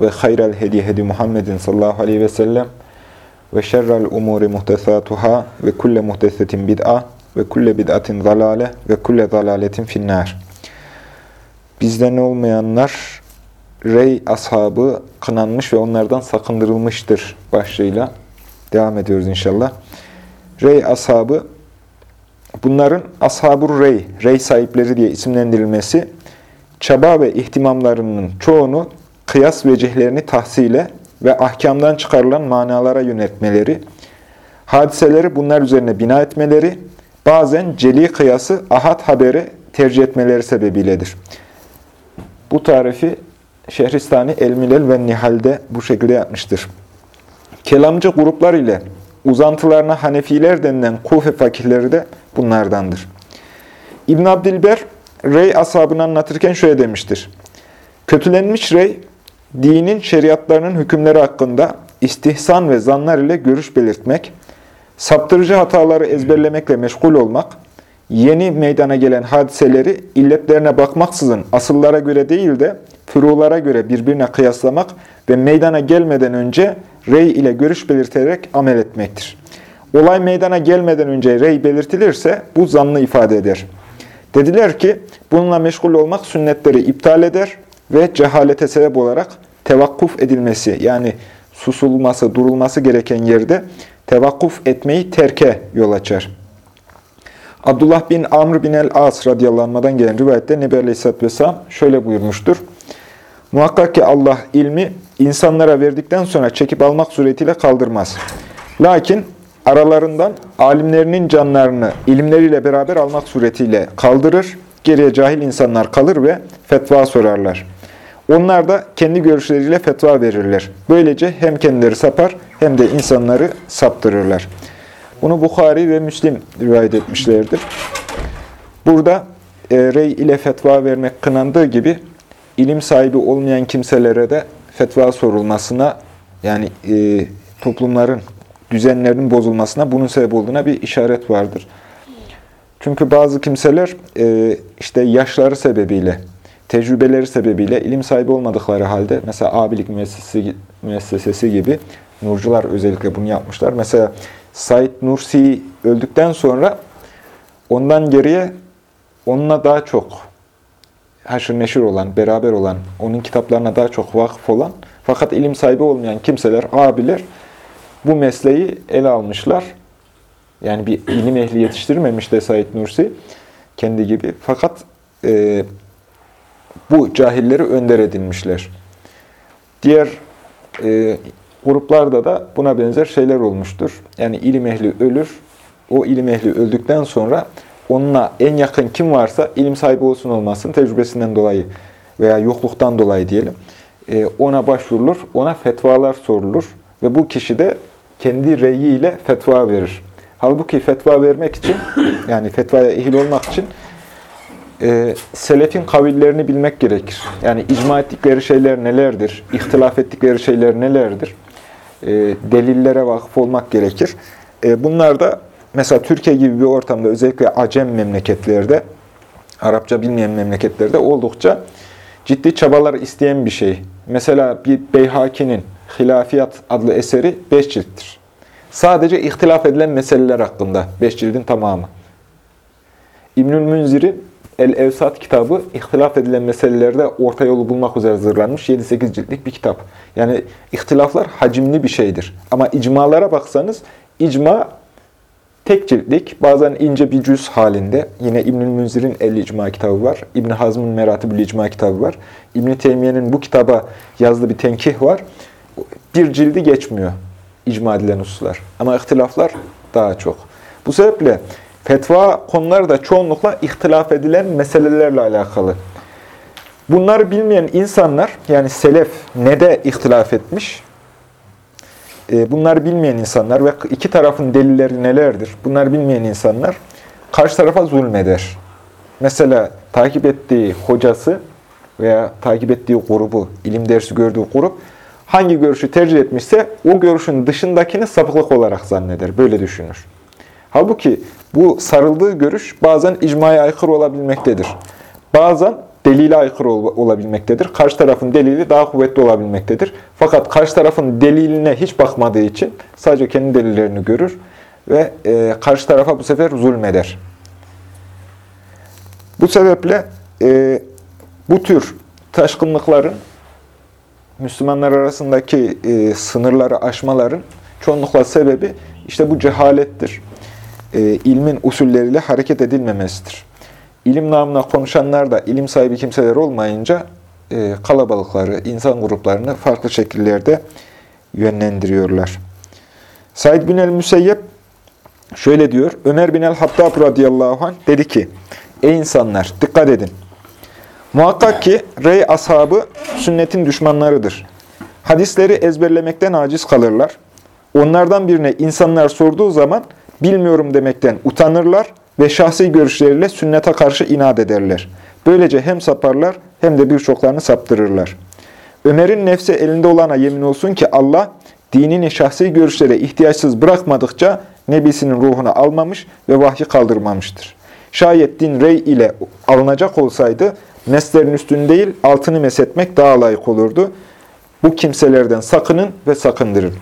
ve hayral hedi hedi Muhammedin sallallahu aleyhi ve sellem ve şerrel umuri muhtesatuhâ ve kulle muhtesetin bid'a ve kulle bid'atin zalale ve kulle zalaletin finnâr. Bizden olmayanlar Rey ashabı kınanmış ve onlardan sakındırılmıştır başlığıyla devam ediyoruz inşallah. Rey ashabı bunların ashab rey, rey sahipleri diye isimlendirilmesi çaba ve ihtimamlarının çoğunu kıyas vecihlerini tahsile ve ahkamdan çıkarılan manalara yönetmeleri, hadiseleri bunlar üzerine bina etmeleri, bazen celi kıyası ahad haberi tercih etmeleri sebebiyledir. Bu tarifi Şehristani El-Milel ve Nihal'de bu şekilde yapmıştır. Kelamcı gruplar ile uzantılarına Hanefiler denilen Kufe fakirleri de bunlardandır. İbn Abdilber, Rey ashabını anlatırken şöyle demiştir. Kötülenmiş Rey, dinin şeriatlarının hükümleri hakkında istihsan ve zanlar ile görüş belirtmek, saptırıcı hataları ezberlemekle meşgul olmak, yeni meydana gelen hadiseleri illetlerine bakmaksızın asıllara göre değil de furulara göre birbirine kıyaslamak ve meydana gelmeden önce rey ile görüş belirterek amel etmektir. Olay meydana gelmeden önce rey belirtilirse bu zannı ifade eder. Dediler ki bununla meşgul olmak sünnetleri iptal eder ve cehalete sebep olarak tevakkuf edilmesi yani susulması, durulması gereken yerde tevakkuf etmeyi terke yol açar. Abdullah bin Amr bin el-As radıyallahu gelen rivayette Nebi Aleyhisselatü Vesselam şöyle buyurmuştur. Muhakkak ki Allah ilmi insanlara verdikten sonra çekip almak suretiyle kaldırmaz. Lakin aralarından alimlerinin canlarını ilimleriyle beraber almak suretiyle kaldırır, geriye cahil insanlar kalır ve fetva sorarlar. Onlar da kendi görüşleriyle fetva verirler. Böylece hem kendileri sapar hem de insanları saptırırlar. Bunu Bukhari ve Müslim rivayet etmişlerdir. Burada e, rey ile fetva vermek kınandığı gibi ilim sahibi olmayan kimselere de fetva sorulmasına yani e, toplumların düzenlerinin bozulmasına bunun sebep olduğuna bir işaret vardır. Çünkü bazı kimseler e, işte yaşları sebebiyle tecrübeleri sebebiyle ilim sahibi olmadıkları halde mesela abilik müessesesi, müessesesi gibi nurcular özellikle bunu yapmışlar. Mesela Said Nursi öldükten sonra ondan geriye onunla daha çok haşır neşir olan, beraber olan, onun kitaplarına daha çok vakıf olan fakat ilim sahibi olmayan kimseler, abiler bu mesleği ele almışlar. Yani bir ilim ehli yetiştirmemiş de Said Nursi kendi gibi. Fakat e, bu cahilleri önder edinmişler. Diğer e, gruplarda da buna benzer şeyler olmuştur. Yani ilim ehli ölür, o ilim ehli öldükten sonra onunla en yakın kim varsa ilim sahibi olsun olmasın tecrübesinden dolayı veya yokluktan dolayı diyelim e, ona başvurulur, ona fetvalar sorulur ve bu kişi de kendi reyiyle fetva verir. Halbuki fetva vermek için yani fetvaya ehil olmak için e, selefin kavillerini bilmek gerekir. Yani icma ettikleri şeyler nelerdir? İhtilaf ettikleri şeyler nelerdir? E, delillere vakıf olmak gerekir. E, bunlar da mesela Türkiye gibi bir ortamda özellikle Acem memleketlerde, Arapça bilmeyen memleketlerde oldukça ciddi çabalar isteyen bir şey. Mesela bir Beyhaki'nin Hilafiyat adlı eseri beş cilttir. Sadece ihtilaf edilen meseleler hakkında beş cildin tamamı. İbnül Münzir'in El-Evsat kitabı ihtilaf edilen meselelerde orta yolu bulmak üzere hazırlanmış 7-8 ciltlik bir kitap. Yani ihtilaflar hacimli bir şeydir. Ama icmalara baksanız icma tek ciltlik, bazen ince bir cüz halinde. Yine İbnül Münzir'in El-İcma kitabı var. İbn Hazm'ın Meratibül İcma kitabı var. İbn Teymiye'nin bu kitaba yazdığı bir tenkih var. Bir cildi geçmiyor icma edilen hususlar. Ama ihtilaflar daha çok. Bu sebeple Fetva konuları da çoğunlukla ihtilaf edilen meselelerle alakalı. Bunları bilmeyen insanlar, yani selef ne de ihtilaf etmiş? e, bunları bilmeyen insanlar ve iki tarafın delilleri nelerdir? Bunları bilmeyen insanlar karşı tarafa zulmeder. Mesela takip ettiği hocası veya takip ettiği grubu, ilim dersi gördüğü grup hangi görüşü tercih etmişse o görüşün dışındakini sapıklık olarak zanneder. Böyle düşünür. Halbuki bu sarıldığı görüş bazen icmaya aykırı olabilmektedir. Bazen delile aykırı olabilmektedir. Karşı tarafın delili daha kuvvetli olabilmektedir. Fakat karşı tarafın deliline hiç bakmadığı için sadece kendi delillerini görür ve e, karşı tarafa bu sefer zulmeder. Bu sebeple e, bu tür taşkınlıkların Müslümanlar arasındaki e, sınırları aşmaların çoğunlukla sebebi işte bu cehalettir. E, ilmin usulleriyle hareket edilmemesidir. İlim namına konuşanlar da ilim sahibi kimseler olmayınca e, kalabalıkları, insan gruplarını farklı şekillerde yönlendiriyorlar. Said bin el-Müseyyep şöyle diyor, Ömer bin el-Hattab radıyallahu anh dedi ki, Ey insanlar dikkat edin. Muhakkak ki rey ashabı sünnetin düşmanlarıdır. Hadisleri ezberlemekten aciz kalırlar. Onlardan birine insanlar sorduğu zaman bilmiyorum demekten utanırlar ve şahsi görüşleriyle sünnete karşı inat ederler. Böylece hem saparlar hem de birçoklarını saptırırlar. Ömer'in nefsi elinde olana yemin olsun ki Allah dinini şahsi görüşlere ihtiyaçsız bırakmadıkça Nebisinin ruhunu almamış ve vahyi kaldırmamıştır. Şayet din rey ile alınacak olsaydı meslerin üstünü değil altını mesetmek daha layık olurdu. Bu kimselerden sakının ve sakındırın.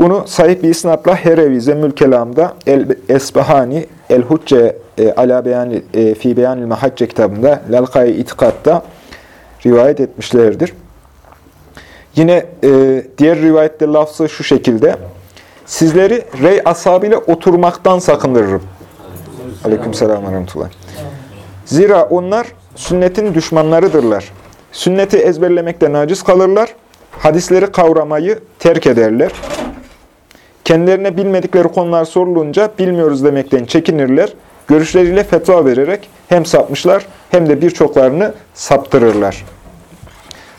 Bunu sahip bir isnatla Herevi Zemmül Kelam'da El Esbahani El Hucce e, ala beyan e, fi beyanil mahacce kitabında Lalkai İtikad'da rivayet etmişlerdir. Yine e, diğer rivayette lafzı şu şekilde. Sizleri rey ashabıyla oturmaktan sakındırırım. Aleykümselam ve rahmetullah. Zira onlar sünnetin düşmanlarıdırlar. Sünneti ezberlemekten aciz kalırlar. Hadisleri kavramayı terk ederler. Kendilerine bilmedikleri konular sorulunca bilmiyoruz demekten çekinirler. Görüşleriyle fetva vererek hem sapmışlar hem de birçoklarını saptırırlar.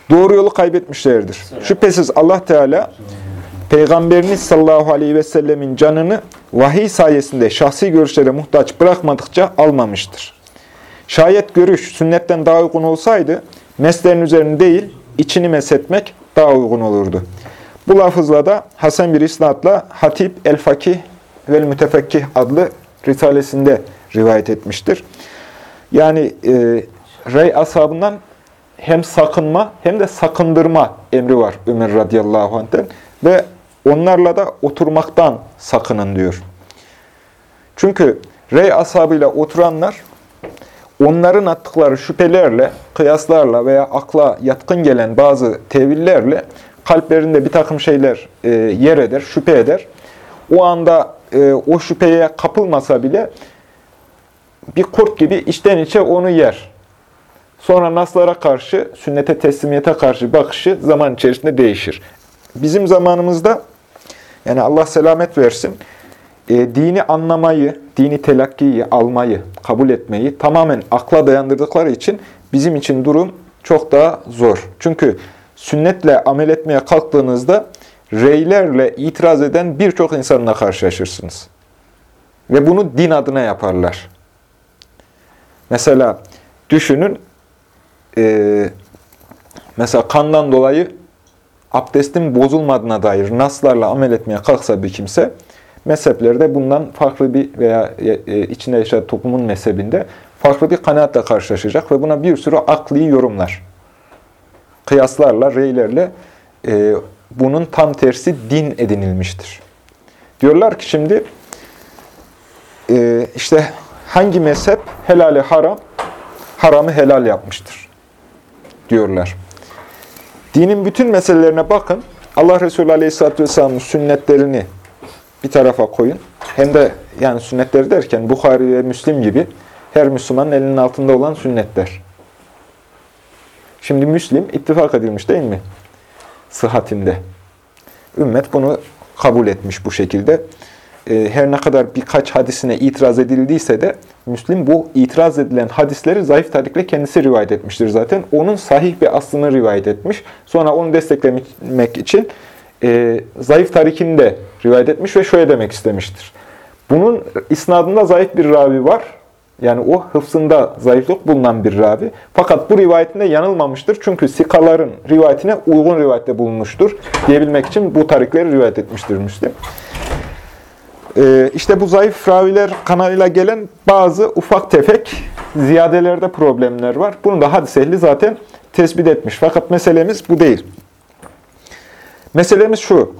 Doğru yolu kaybetmişlerdir. Şüphesiz Allah Teala Peygamberiniz sallallahu aleyhi ve sellemin canını vahiy sayesinde şahsi görüşlere muhtaç bırakmadıkça almamıştır. Şayet görüş sünnetten daha uygun olsaydı, meslerin üzerine değil, içini mesetmek daha uygun olurdu. Bu lafızla da Hasan bir isnatla Hatip el-Fakih vel Mütefekkih adlı risalesinde rivayet etmiştir. Yani e, rey ashabından hem sakınma hem de sakındırma emri var Ömer radıyallahu anh'ten ve onlarla da oturmaktan sakının diyor. Çünkü rey ashabıyla oturanlar onların attıkları şüphelerle, kıyaslarla veya akla yatkın gelen bazı tevillerle kalplerinde bir takım şeyler e, yer eder, şüphe eder. O anda e, o şüpheye kapılmasa bile bir kurt gibi içten içe onu yer. Sonra naslara karşı, sünnete teslimiyete karşı bakışı zaman içerisinde değişir. Bizim zamanımızda, yani Allah selamet versin, e, dini anlamayı, dini telakkiyi, almayı, kabul etmeyi tamamen akla dayandırdıkları için bizim için durum çok daha zor. Çünkü sünnetle amel etmeye kalktığınızda reylerle itiraz eden birçok insanla karşılaşırsınız. Ve bunu din adına yaparlar. Mesela düşünün, e, mesela kandan dolayı abdestin bozulmadığına dair naslarla amel etmeye kalksa bir kimse, mezheplerde bundan farklı bir veya e, e, içinde yaşadığı toplumun mezhebinde farklı bir kanaatle karşılaşacak ve buna bir sürü akli yorumlar, kıyaslarla, reylerle e, bunun tam tersi din edinilmiştir. Diyorlar ki şimdi işte hangi mezhep helali haram, haramı helal yapmıştır diyorlar. Dinin bütün meselelerine bakın. Allah Resulü Aleyhisselatü Vesselam'ın sünnetlerini bir tarafa koyun. Hem de yani sünnetleri derken Bukhari ve Müslim gibi her Müslümanın elinin altında olan sünnetler. Şimdi Müslim ittifak edilmiş değil mi? Sıhhatinde. Ümmet bunu kabul etmiş bu şekilde. Ee, her ne kadar birkaç hadisine itiraz edildiyse de Müslim bu itiraz edilen hadisleri zayıf tarikle kendisi rivayet etmiştir zaten. Onun sahih bir aslını rivayet etmiş. Sonra onu desteklemek için e, zayıf tarikini de rivayet etmiş ve şöyle demek istemiştir. Bunun isnadında zayıf bir ravi var. Yani o hıfzında zayıflık bulunan bir ravi. Fakat bu rivayetinde yanılmamıştır. Çünkü sikaların rivayetine uygun rivayette bulunmuştur. Diyebilmek için bu tarikleri rivayet etmiştir Müslim. Ee, işte bu zayıf raviler kanalıyla gelen bazı ufak tefek ziyadelerde problemler var. Bunu da hadis ehli zaten tespit etmiş. Fakat meselemiz bu değil. Meselemiz şu.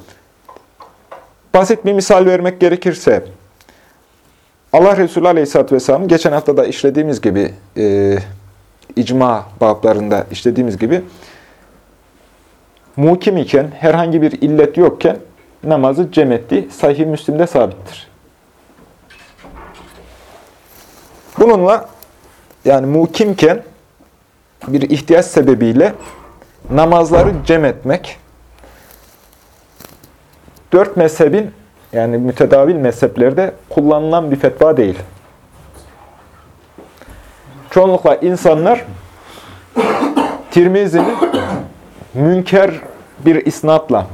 Basit bir misal vermek gerekirse, Allah Resulü Aleyhisselatü Vesselam geçen hafta da işlediğimiz gibi, e, icma bablarında işlediğimiz gibi, mukim iken, herhangi bir illet yokken namazı cem etti. Sahih Müslim'de sabittir. Bununla yani mukimken bir ihtiyaç sebebiyle namazları cem etmek, dört mezhebin yani mütedavil mezheplerde kullanılan bir fetva değil. Çoğunlukla insanlar Tirmizi'nin münker bir isnatla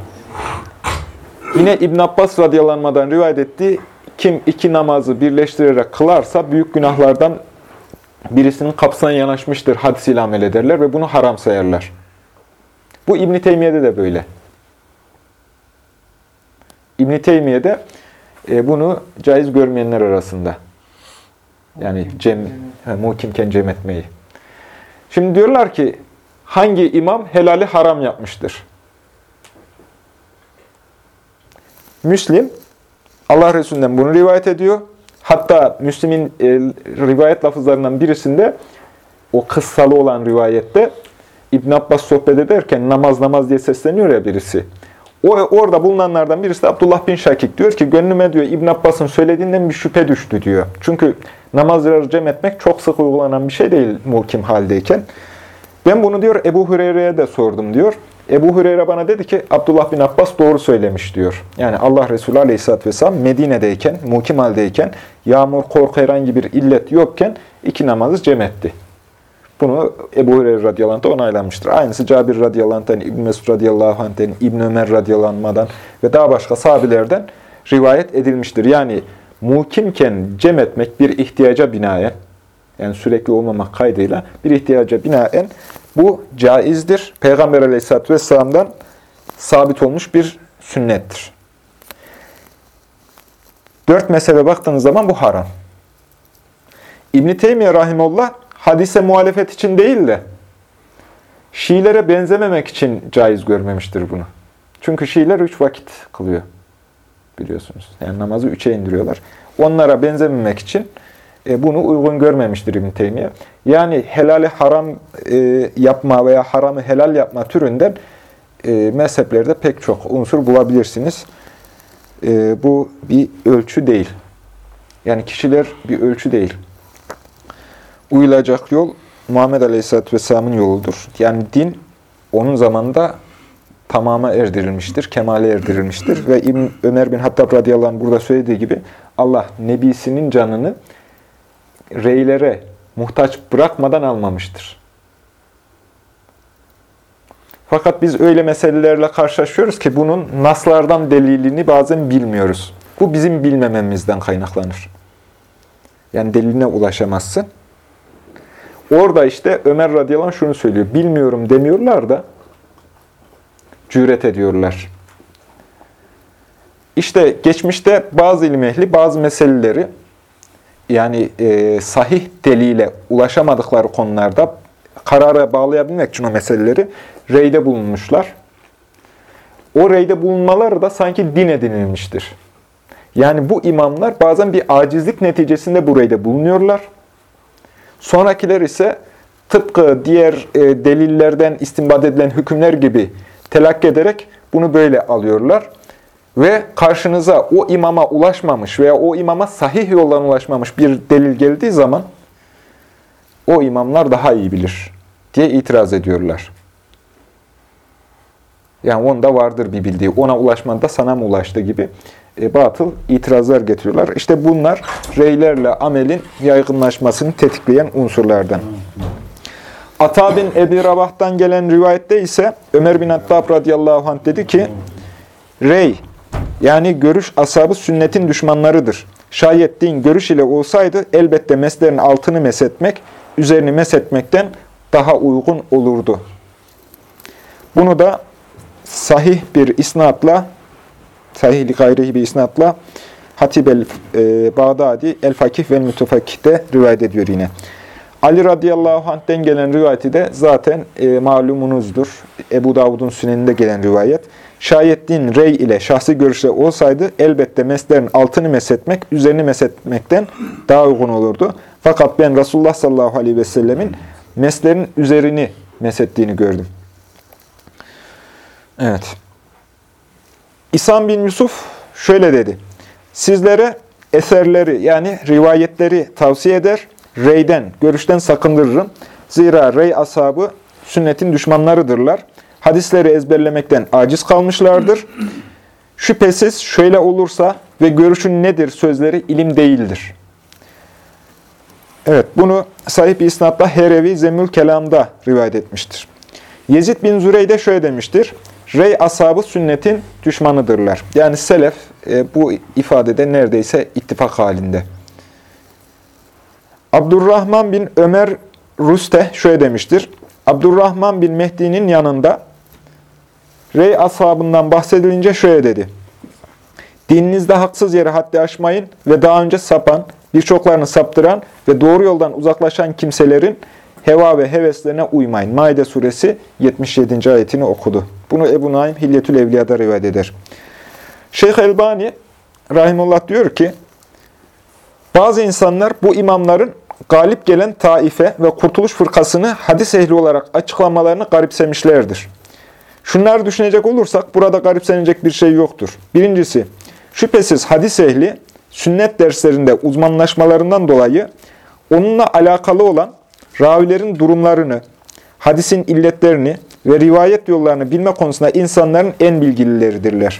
yine İbn Abbas radyalanmadan rivayet ettiği kim iki namazı birleştirerek kılarsa büyük günahlardan birisinin kapısına yanaşmıştır hadisiyle amel ederler ve bunu haram sayarlar. Bu İbn Teymiye'de de böyle. İbn-i Teymiye'de e, bunu caiz görmeyenler arasında. Yani cem, muhkimken cem etmeyi. Şimdi diyorlar ki hangi imam helali haram yapmıştır? Müslim Allah Resulü'nden bunu rivayet ediyor. Hatta Müslim'in e, rivayet lafızlarından birisinde o kıssalı olan rivayette İbn Abbas sohbet ederken namaz namaz diye sesleniyor ya birisi. O orada bulunanlardan birisi de Abdullah bin Şakik diyor ki gönlüme diyor İbn Abbas'ın söylediğinden bir şüphe düştü diyor. Çünkü namazları cem etmek çok sık uygulanan bir şey değil muhkim haldeyken. Ben bunu diyor Ebu Hureyre'ye de sordum diyor. Ebu Hureyre bana dedi ki Abdullah bin Abbas doğru söylemiş diyor. Yani Allah Resulü Aleyhisselatü Vesselam Medine'deyken, mukim haldeyken, yağmur, korku herhangi bir illet yokken iki namazı cem etti. Bunu Ebu Hureyre radıyallahu anh onaylanmıştır. Aynısı Cabir radıyallahu anh'ten, İbn Mesud radıyallahu anh'ten, İbn Ömer radıyallahu ve daha başka sahabilerden rivayet edilmiştir. Yani muhkimken cem etmek bir ihtiyaca binaen, yani sürekli olmamak kaydıyla bir ihtiyaca binaen bu caizdir. Peygamber aleyhisselatü vesselam'dan sabit olmuş bir sünnettir. Dört mezhebe baktığınız zaman bu haram. İbn-i Teymiye Rahimullah hadise muhalefet için değil de Şiilere benzememek için caiz görmemiştir bunu. Çünkü Şiiler üç vakit kılıyor. Biliyorsunuz. Yani namazı üçe indiriyorlar. Onlara benzememek için e, bunu uygun görmemiştir İbn Teymiye. Yani helali haram e, yapma veya haramı helal yapma türünden e, mezheplerde pek çok unsur bulabilirsiniz. Bu bir ölçü değil. Yani kişiler bir ölçü değil uyulacak yol Muhammed Aleyhisselatü Vesselam'ın yoludur. Yani din onun zamanında tamama erdirilmiştir, kemale erdirilmiştir. Ve İbn Ömer bin Hattab radıyallahu anh burada söylediği gibi Allah nebisinin canını reylere muhtaç bırakmadan almamıştır. Fakat biz öyle meselelerle karşılaşıyoruz ki bunun naslardan delilini bazen bilmiyoruz. Bu bizim bilmememizden kaynaklanır. Yani deliline ulaşamazsın. Orada işte Ömer radıyallahu anh şunu söylüyor. Bilmiyorum demiyorlar da cüret ediyorlar. İşte geçmişte bazı ilim ehli bazı meseleleri yani e, sahih delile ulaşamadıkları konularda karara bağlayabilmek için o meseleleri reyde bulunmuşlar. O reyde bulunmaları da sanki din edinilmiştir. Yani bu imamlar bazen bir acizlik neticesinde bu reyde bulunuyorlar. Sonrakiler ise tıpkı diğer e, delillerden istinbat edilen hükümler gibi telakki ederek bunu böyle alıyorlar. Ve karşınıza o imama ulaşmamış veya o imama sahih yoldan ulaşmamış bir delil geldiği zaman o imamlar daha iyi bilir diye itiraz ediyorlar. Yani onda vardır bir bildiği. Ona ulaşmadı da sana mı ulaştı gibi batıl itirazlar getiriyorlar. İşte bunlar reylerle amelin yaygınlaşmasını tetikleyen unsurlardan. Ata bin Ebi Rabah'tan gelen rivayette ise Ömer bin Hattab radıyallahu anh dedi ki, rey yani görüş asabı sünnetin düşmanlarıdır. Şayet din görüş ile olsaydı elbette meslerin altını mesetmek, üzerini mesetmekten daha uygun olurdu. Bunu da sahih bir isnatla, sahih gayrihi bir isnatla Hatib el-Bağdadi El-Fakih ve Mütefakih'te rivayet ediyor yine. Ali radıyallahu anh'ten gelen rivayeti de zaten e, malumunuzdur. Ebu Davud'un süneninde gelen rivayet. Şayet din rey ile şahsi görüşle olsaydı elbette meslerin altını mesetmek, üzerini mesetmekten daha uygun olurdu. Fakat ben Resulullah sallallahu aleyhi ve sellemin meslerin üzerini mesettiğini gördüm. Evet. İsam bin Yusuf şöyle dedi. Sizlere eserleri yani rivayetleri tavsiye eder, reyden, görüşten sakındırırım. Zira rey ashabı sünnetin düşmanlarıdırlar. Hadisleri ezberlemekten aciz kalmışlardır. Şüphesiz şöyle olursa ve görüşün nedir sözleri ilim değildir. Evet, bunu sahip isnatla Herevi Zemül Kelam'da rivayet etmiştir. Yezid bin Zürey de şöyle demiştir. Rey ashabı sünnetin düşmanıdırlar. Yani selef e, bu ifadede neredeyse ittifak halinde. Abdurrahman bin Ömer Ruste şöyle demiştir. Abdurrahman bin Mehdi'nin yanında Rey ashabından bahsedilince şöyle dedi. Dininizde haksız yere haddi aşmayın ve daha önce sapan, birçoklarını saptıran ve doğru yoldan uzaklaşan kimselerin heva ve heveslerine uymayın. Maide suresi 77. ayetini okudu. Bunu Ebu Naim Hilyetül Evliya'da rivayet eder. Şeyh Elbani Rahimullah diyor ki, bazı insanlar bu imamların galip gelen taife ve kurtuluş fırkasını hadis ehli olarak açıklamalarını garipsemişlerdir. Şunları düşünecek olursak burada garipsenecek bir şey yoktur. Birincisi, şüphesiz hadis ehli sünnet derslerinde uzmanlaşmalarından dolayı onunla alakalı olan ravilerin durumlarını, hadisin illetlerini ve rivayet yollarını bilme konusunda insanların en bilgilileridirler.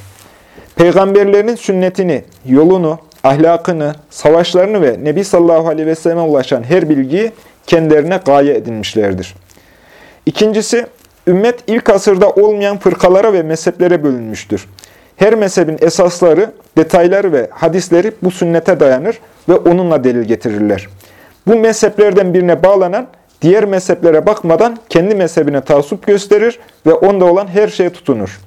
Peygamberlerinin sünnetini, yolunu, ahlakını, savaşlarını ve Nebi sallallahu aleyhi ve selleme ulaşan her bilgiyi kendilerine gaye edinmişlerdir. İkincisi, ümmet ilk asırda olmayan fırkalara ve mezheplere bölünmüştür. Her mezhebin esasları, detayları ve hadisleri bu sünnete dayanır ve onunla delil getirirler. Bu mezheplerden birine bağlanan, diğer mezheplere bakmadan kendi mezhebine tasup gösterir ve onda olan her şeye tutunur.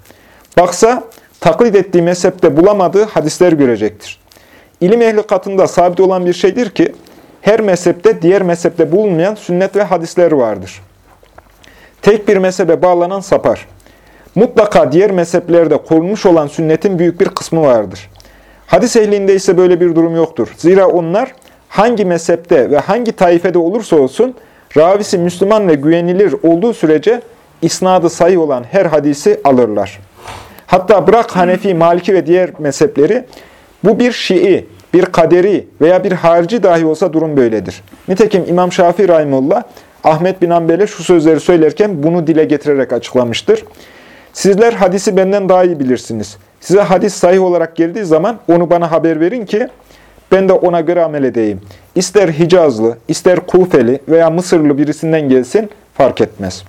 Baksa, taklit ettiği mezhepte bulamadığı hadisler görecektir. İlim ehli katında sabit olan bir şeydir ki, her mezhepte diğer mezhepte bulunmayan sünnet ve hadisler vardır. Tek bir mezhebe bağlanan sapar. Mutlaka diğer mezheplerde korunmuş olan sünnetin büyük bir kısmı vardır. Hadis ehlinde ise böyle bir durum yoktur. Zira onlar hangi mezhepte ve hangi taifede olursa olsun, ravisi Müslüman ve güvenilir olduğu sürece isnadı sayı olan her hadisi alırlar. Hatta bırak Hanefi, Maliki ve diğer mezhepleri, bu bir Şii, bir kaderi veya bir harici dahi olsa durum böyledir. Nitekim İmam Şafii Rahimullah, Ahmet bin Ambel'e şu sözleri söylerken bunu dile getirerek açıklamıştır. Sizler hadisi benden daha iyi bilirsiniz. Size hadis sahih olarak geldiği zaman onu bana haber verin ki ben de ona göre amel edeyim. İster Hicazlı, ister Kufeli veya Mısırlı birisinden gelsin fark etmez.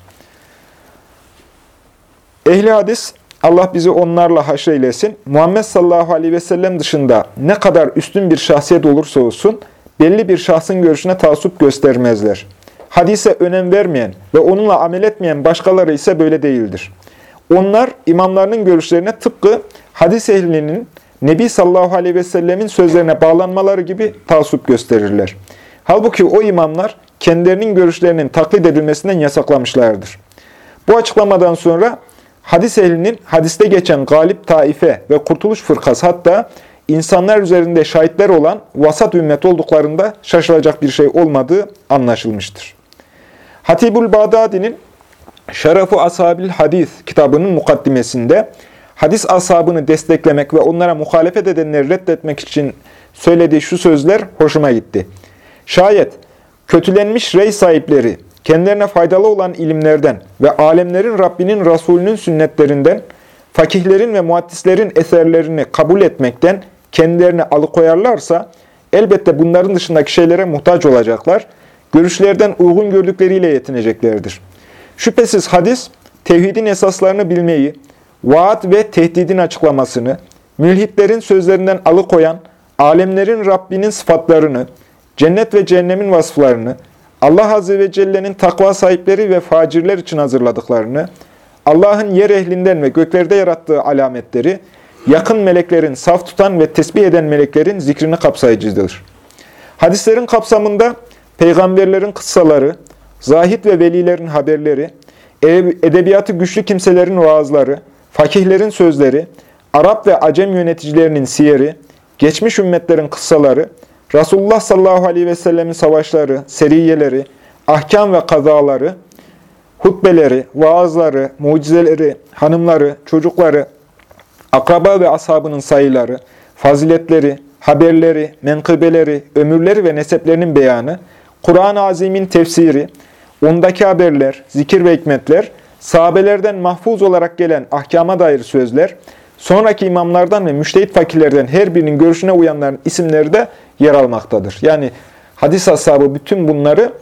Ehli hadis, Allah bizi onlarla haşreylesin. Muhammed sallallahu aleyhi ve sellem dışında ne kadar üstün bir şahsiyet olursa olsun, belli bir şahsın görüşüne taassup göstermezler. Hadise önem vermeyen ve onunla amel etmeyen başkaları ise böyle değildir. Onlar imamlarının görüşlerine tıpkı hadis ehlinin Nebi sallallahu aleyhi ve sellemin sözlerine bağlanmaları gibi taassup gösterirler. Halbuki o imamlar kendilerinin görüşlerinin taklit edilmesinden yasaklamışlardır. Bu açıklamadan sonra hadis ehlinin hadiste geçen galip taife ve kurtuluş fırkası hatta insanlar üzerinde şahitler olan vasat ümmet olduklarında şaşılacak bir şey olmadığı anlaşılmıştır. Hatibul Bağdadi'nin Şerefu Ashabil Hadis kitabının mukaddimesinde hadis ashabını desteklemek ve onlara muhalefet edenleri reddetmek için söylediği şu sözler hoşuma gitti. Şayet kötülenmiş rey sahipleri kendilerine faydalı olan ilimlerden ve alemlerin Rabbinin Resulünün sünnetlerinden, fakihlerin ve muhaddislerin eserlerini kabul etmekten kendilerini alıkoyarlarsa, elbette bunların dışındaki şeylere muhtaç olacaklar, görüşlerden uygun gördükleriyle yetineceklerdir. Şüphesiz hadis, tevhidin esaslarını bilmeyi, vaat ve tehdidin açıklamasını, mülhitlerin sözlerinden alıkoyan, alemlerin Rabbinin sıfatlarını, cennet ve cehennemin vasıflarını, Allah Azze ve Celle'nin takva sahipleri ve facirler için hazırladıklarını, Allah'ın yer ehlinden ve göklerde yarattığı alametleri, yakın meleklerin, saf tutan ve tesbih eden meleklerin zikrini kapsayıcıdır. Hadislerin kapsamında peygamberlerin kıssaları, zahit ve velilerin haberleri, edebiyatı güçlü kimselerin vaazları, fakihlerin sözleri, Arap ve Acem yöneticilerinin siyeri, geçmiş ümmetlerin kıssaları, Resulullah sallallahu aleyhi ve sellemin savaşları, seriyeleri, ahkam ve kazaları, hutbeleri, vaazları, mucizeleri, hanımları, çocukları, akraba ve ashabının sayıları, faziletleri, haberleri, menkıbeleri, ömürleri ve neseplerinin beyanı, Kur'an-ı Azim'in tefsiri, ondaki haberler, zikir ve hikmetler, sahabelerden mahfuz olarak gelen ahkama dair sözler, sonraki imamlardan ve müştehit fakirlerden her birinin görüşüne uyanların isimleri de yer almaktadır. Yani hadis ashabı bütün bunları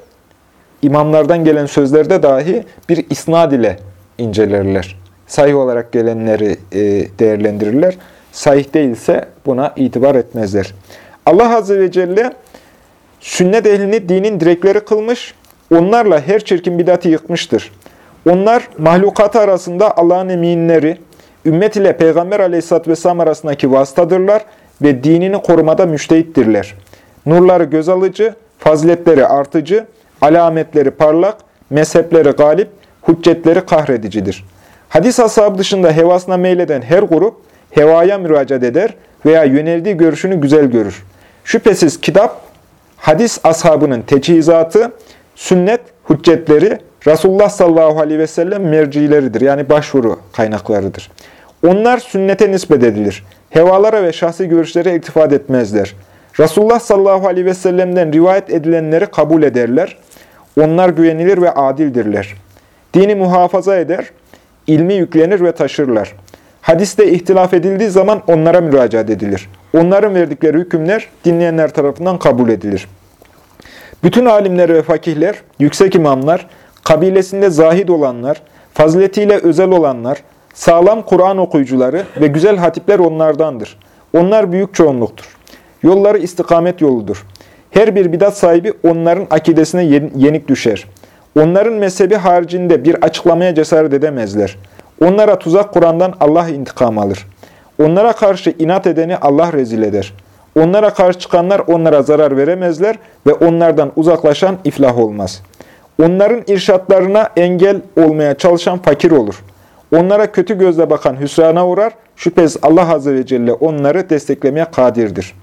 imamlardan gelen sözlerde dahi bir isnad ile incelerler. Sahih olarak gelenleri e, değerlendirirler. Sahih değilse buna itibar etmezler. Allah Azze ve Celle sünnet ehlini dinin direkleri kılmış, onlarla her çirkin bidatı yıkmıştır. Onlar mahlukatı arasında Allah'ın eminleri, ümmet ile Peygamber aleyhisselatü vesselam arasındaki vasıtadırlar ve dinini korumada müştehittirler. Nurları göz alıcı, faziletleri artıcı, alametleri parlak, mezhepleri galip, hüccetleri kahredicidir. Hadis ashabı dışında hevasına meyleden her grup hevaya müracaat eder veya yöneldiği görüşünü güzel görür. Şüphesiz kitap, hadis ashabının teçhizatı, sünnet, hüccetleri, Resulullah sallallahu aleyhi ve sellem mercileridir. Yani başvuru kaynaklarıdır. Onlar sünnete nispet edilir. Hevalara ve şahsi görüşlere iktifat etmezler. Resulullah sallallahu aleyhi ve sellem'den rivayet edilenleri kabul ederler. Onlar güvenilir ve adildirler. Dini muhafaza eder, ilmi yüklenir ve taşırlar. Hadiste ihtilaf edildiği zaman onlara müracaat edilir. Onların verdikleri hükümler dinleyenler tarafından kabul edilir. Bütün alimler ve fakihler, yüksek imamlar, kabilesinde zahid olanlar, faziletiyle özel olanlar, sağlam Kur'an okuyucuları ve güzel hatipler onlardandır. Onlar büyük çoğunluktur. Yolları istikamet yoludur. Her bir bidat sahibi onların akidesine yenik düşer. Onların mezhebi haricinde bir açıklamaya cesaret edemezler. Onlara tuzak Kur'an'dan Allah intikam alır. Onlara karşı inat edeni Allah rezil eder. Onlara karşı çıkanlar onlara zarar veremezler ve onlardan uzaklaşan iflah olmaz. Onların irşatlarına engel olmaya çalışan fakir olur. Onlara kötü gözle bakan hüsrana uğrar. Şüphesiz Allah Azze ve Celle onları desteklemeye kadirdir.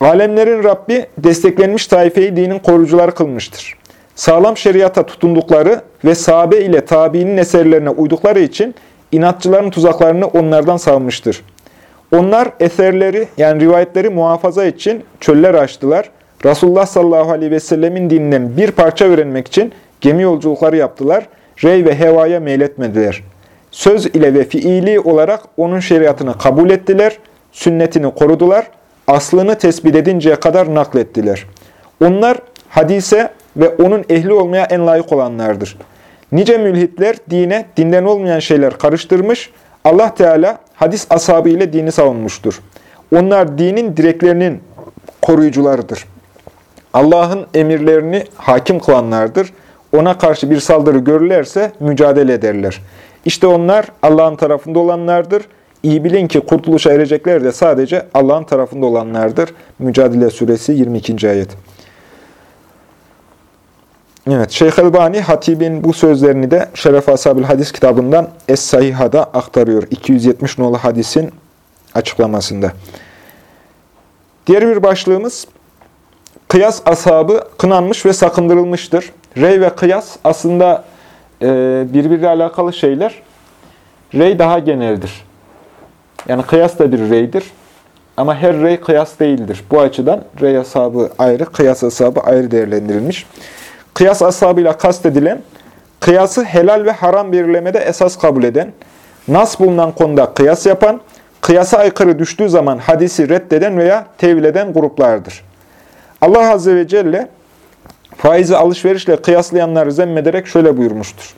Alemlerin Rabbi desteklenmiş taifeyi dinin koruyucuları kılmıştır. Sağlam şeriata tutundukları ve sahabe ile tabiinin eserlerine uydukları için inatçıların tuzaklarını onlardan savmıştır. Onlar eserleri yani rivayetleri muhafaza için çöller açtılar. Resulullah sallallahu aleyhi ve sellemin dininden bir parça öğrenmek için gemi yolculukları yaptılar. Rey ve hevaya meyletmediler. Söz ile ve fiili olarak onun şeriatını kabul ettiler, sünnetini korudular, aslını tespit edinceye kadar naklettiler. Onlar hadise ve onun ehli olmaya en layık olanlardır. Nice mülhitler dine, dinden olmayan şeyler karıştırmış, Allah Teala hadis ashabı ile dini savunmuştur. Onlar dinin direklerinin koruyucularıdır. Allah'ın emirlerini hakim kılanlardır. Ona karşı bir saldırı görürlerse mücadele ederler. İşte onlar Allah'ın tarafında olanlardır. İyi bilin ki kurtuluşa erecekler de sadece Allah'ın tarafında olanlardır. Mücadele Suresi 22. ayet. Evet, Şeyh Elbani Hatib'in bu sözlerini de Şeref Ashab-ül Hadis kitabından Es-Sahiha'da aktarıyor. 270 nolu hadisin açıklamasında. Diğer bir başlığımız, kıyas ashabı kınanmış ve sakındırılmıştır. Rey ve kıyas aslında e, birbiriyle alakalı şeyler. Rey daha geneldir. Yani kıyas da bir reydir. Ama her rey kıyas değildir. Bu açıdan rey ashabı ayrı, kıyas ashabı ayrı değerlendirilmiş. Kıyas ashabıyla kastedilen, kıyası helal ve haram belirlemede esas kabul eden, nas bulunan konuda kıyas yapan, kıyasa aykırı düştüğü zaman hadisi reddeden veya tevil eden gruplardır. Allah Azze ve Celle faizi alışverişle kıyaslayanları zemmederek şöyle buyurmuştur.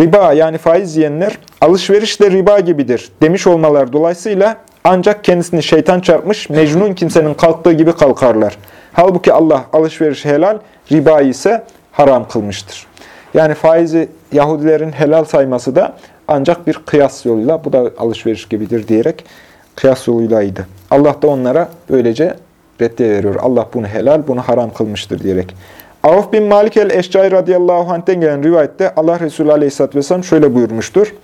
Riba yani faiz yiyenler alışveriş riba gibidir demiş olmalar dolayısıyla ancak kendisini şeytan çarpmış mecnun kimsenin kalktığı gibi kalkarlar. Halbuki Allah alışveriş helal, riba ise haram kılmıştır. Yani faizi Yahudilerin helal sayması da ancak bir kıyas yoluyla, bu da alışveriş gibidir diyerek kıyas yoluylaydı. Allah da onlara böylece reddiye veriyor. Allah bunu helal, bunu haram kılmıştır diyerek. Avf bin Malik el-Eşcai radıyallahu anh'ten gelen rivayette Allah Resulü aleyhisselatü vesselam şöyle buyurmuştur.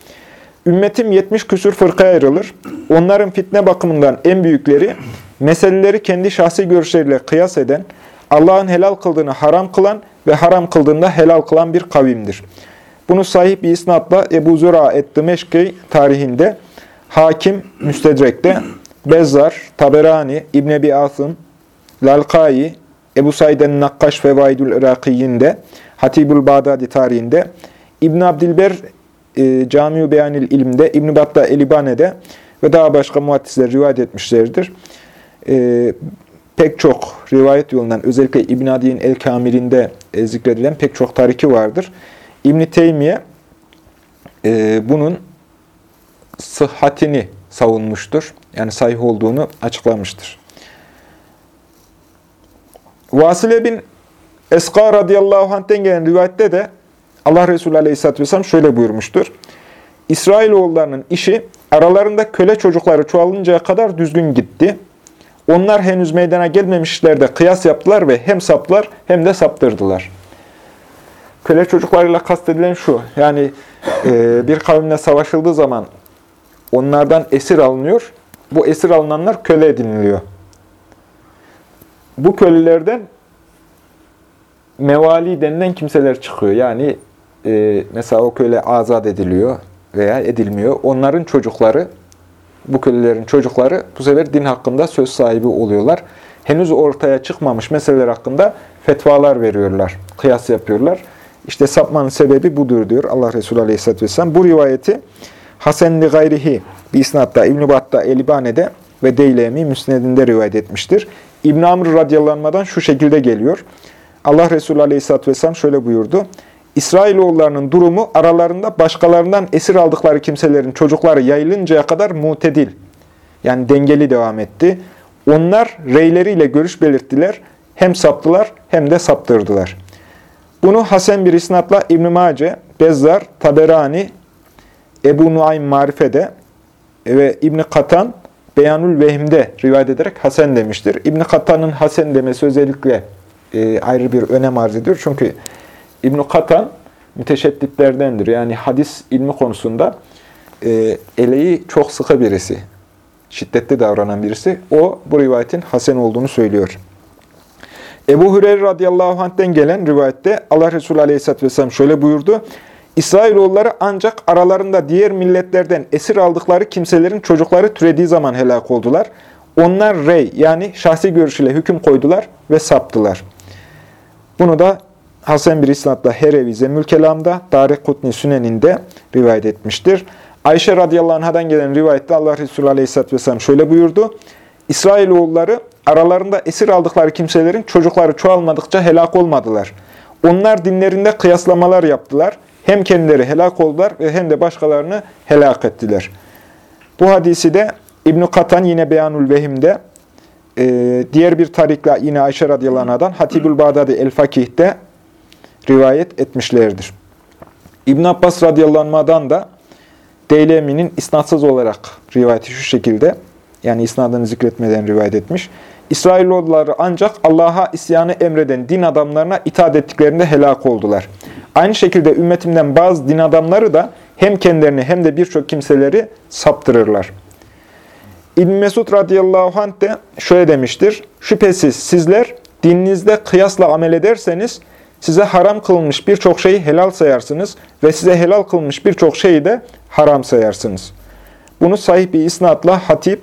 Ümmetim 70 küsür fırkaya ayrılır. Onların fitne bakımından en büyükleri, meseleleri kendi şahsi görüşleriyle kıyas eden, Allah'ın helal kıldığını haram kılan ve haram kıldığında helal kılan bir kavimdir. Bunu sahip bir isnatla Ebu Züra et-Dimeşki tarihinde, Hakim Müstedrek'te, Bezzar, Taberani, İbn Ebi Asım, Lalkai, Ebu Said'in Nakkaş Fevaidül Irakiyinde, Hatibül Bağdadi tarihinde, İbn Abdilber e, Camiu Beyanil İlim'de, İbn Battah Elibane'de ve daha başka muhaddisler rivayet etmişlerdir. E, pek çok rivayet yolundan, özellikle İbn Adi'nin El Kamil'inde e, zikredilen pek çok tariki vardır. İbn Teymiye e, bunun sıhhatini savunmuştur. Yani sahih olduğunu açıklamıştır. Vasile bin Eska radıyallahu anh'ten gelen rivayette de Allah Resulü aleyhisselatü vesselam şöyle buyurmuştur. İsrailoğullarının işi aralarında köle çocukları çoğalıncaya kadar düzgün gitti. Onlar henüz meydana gelmemişlerde kıyas yaptılar ve hem saptılar hem de saptırdılar. Köle çocuklarıyla kastedilen şu, yani e, bir kavimle savaşıldığı zaman onlardan esir alınıyor. Bu esir alınanlar köle ediniliyor. Bu kölelerden mevali denilen kimseler çıkıyor. Yani e, mesela o köle azat ediliyor veya edilmiyor. Onların çocukları, bu kölelerin çocukları bu sefer din hakkında söz sahibi oluyorlar. Henüz ortaya çıkmamış meseleler hakkında fetvalar veriyorlar, kıyas yapıyorlar. İşte sapmanın sebebi budur diyor Allah Resulü Aleyhisselatü Vesselam. Bu rivayeti Hasenli Gayrihi bir isnatta İbn-i Battah Elibane'de ve Deylemi Müsned'inde rivayet etmiştir. İbn-i Amr radyalanmadan şu şekilde geliyor. Allah Resulü Aleyhisselatü Vesselam şöyle buyurdu. İsrailoğullarının durumu aralarında başkalarından esir aldıkları kimselerin çocukları yayılıncaya kadar mutedil, yani dengeli devam etti. Onlar reyleriyle görüş belirttiler, hem saptılar hem de saptırdılar. Bunu Hasan bir isnatla İbn-i Mace, Bezzar, Taberani, Ebu Nuaym Marife'de ve İbn Katan Beyanül Vehim'de rivayet ederek Hasan demiştir. İbn Katan'ın Hasan demesi özellikle e, ayrı bir önem arz ediyor. Çünkü İbn Katan müteşedditlerdendir. Yani hadis ilmi konusunda e, eleği çok sıkı birisi. Şiddetli davranan birisi. O bu rivayetin Hasan olduğunu söylüyor. Ebu Hureyre radıyallahu anh'ten gelen rivayette Allah Resulü aleyhisselatü vesselam şöyle buyurdu. İsrailoğulları ancak aralarında diğer milletlerden esir aldıkları kimselerin çocukları türediği zaman helak oldular. Onlar rey yani şahsi görüşüyle hüküm koydular ve saptılar. Bunu da Hasan bir isnatla Herevi Zemül Kelam'da, Kutni Sünen'inde rivayet etmiştir. Ayşe radıyallahu anhadan gelen rivayette Allah Resulü aleyhisselatü vesselam şöyle buyurdu. İsrailoğulları aralarında esir aldıkları kimselerin çocukları çoğalmadıkça helak olmadılar. Onlar dinlerinde kıyaslamalar yaptılar. Hem kendileri helak oldular ve hem de başkalarını helak ettiler. Bu hadisi de İbn-i Katan yine Beyanul Vehim'de, e, diğer bir tarikla yine Ayşe radıyallahu anh'dan Hatibül Bağdadi El-Fakih'te rivayet etmişlerdir. İbn Abbas radıyallahu anh'dan da Deylemi'nin isnatsız olarak rivayeti şu şekilde, yani isnadını zikretmeden rivayet etmiş. İsrailoğulları ancak Allah'a isyanı emreden din adamlarına itaat ettiklerinde helak oldular. Aynı şekilde ümmetimden bazı din adamları da hem kendilerini hem de birçok kimseleri saptırırlar. İbn Mesud radıyallahu anh de şöyle demiştir. Şüphesiz sizler dininizde kıyasla amel ederseniz size haram kılınmış birçok şeyi helal sayarsınız ve size helal kılınmış birçok şeyi de haram sayarsınız. Bunu sahih bir isnatla Hatip,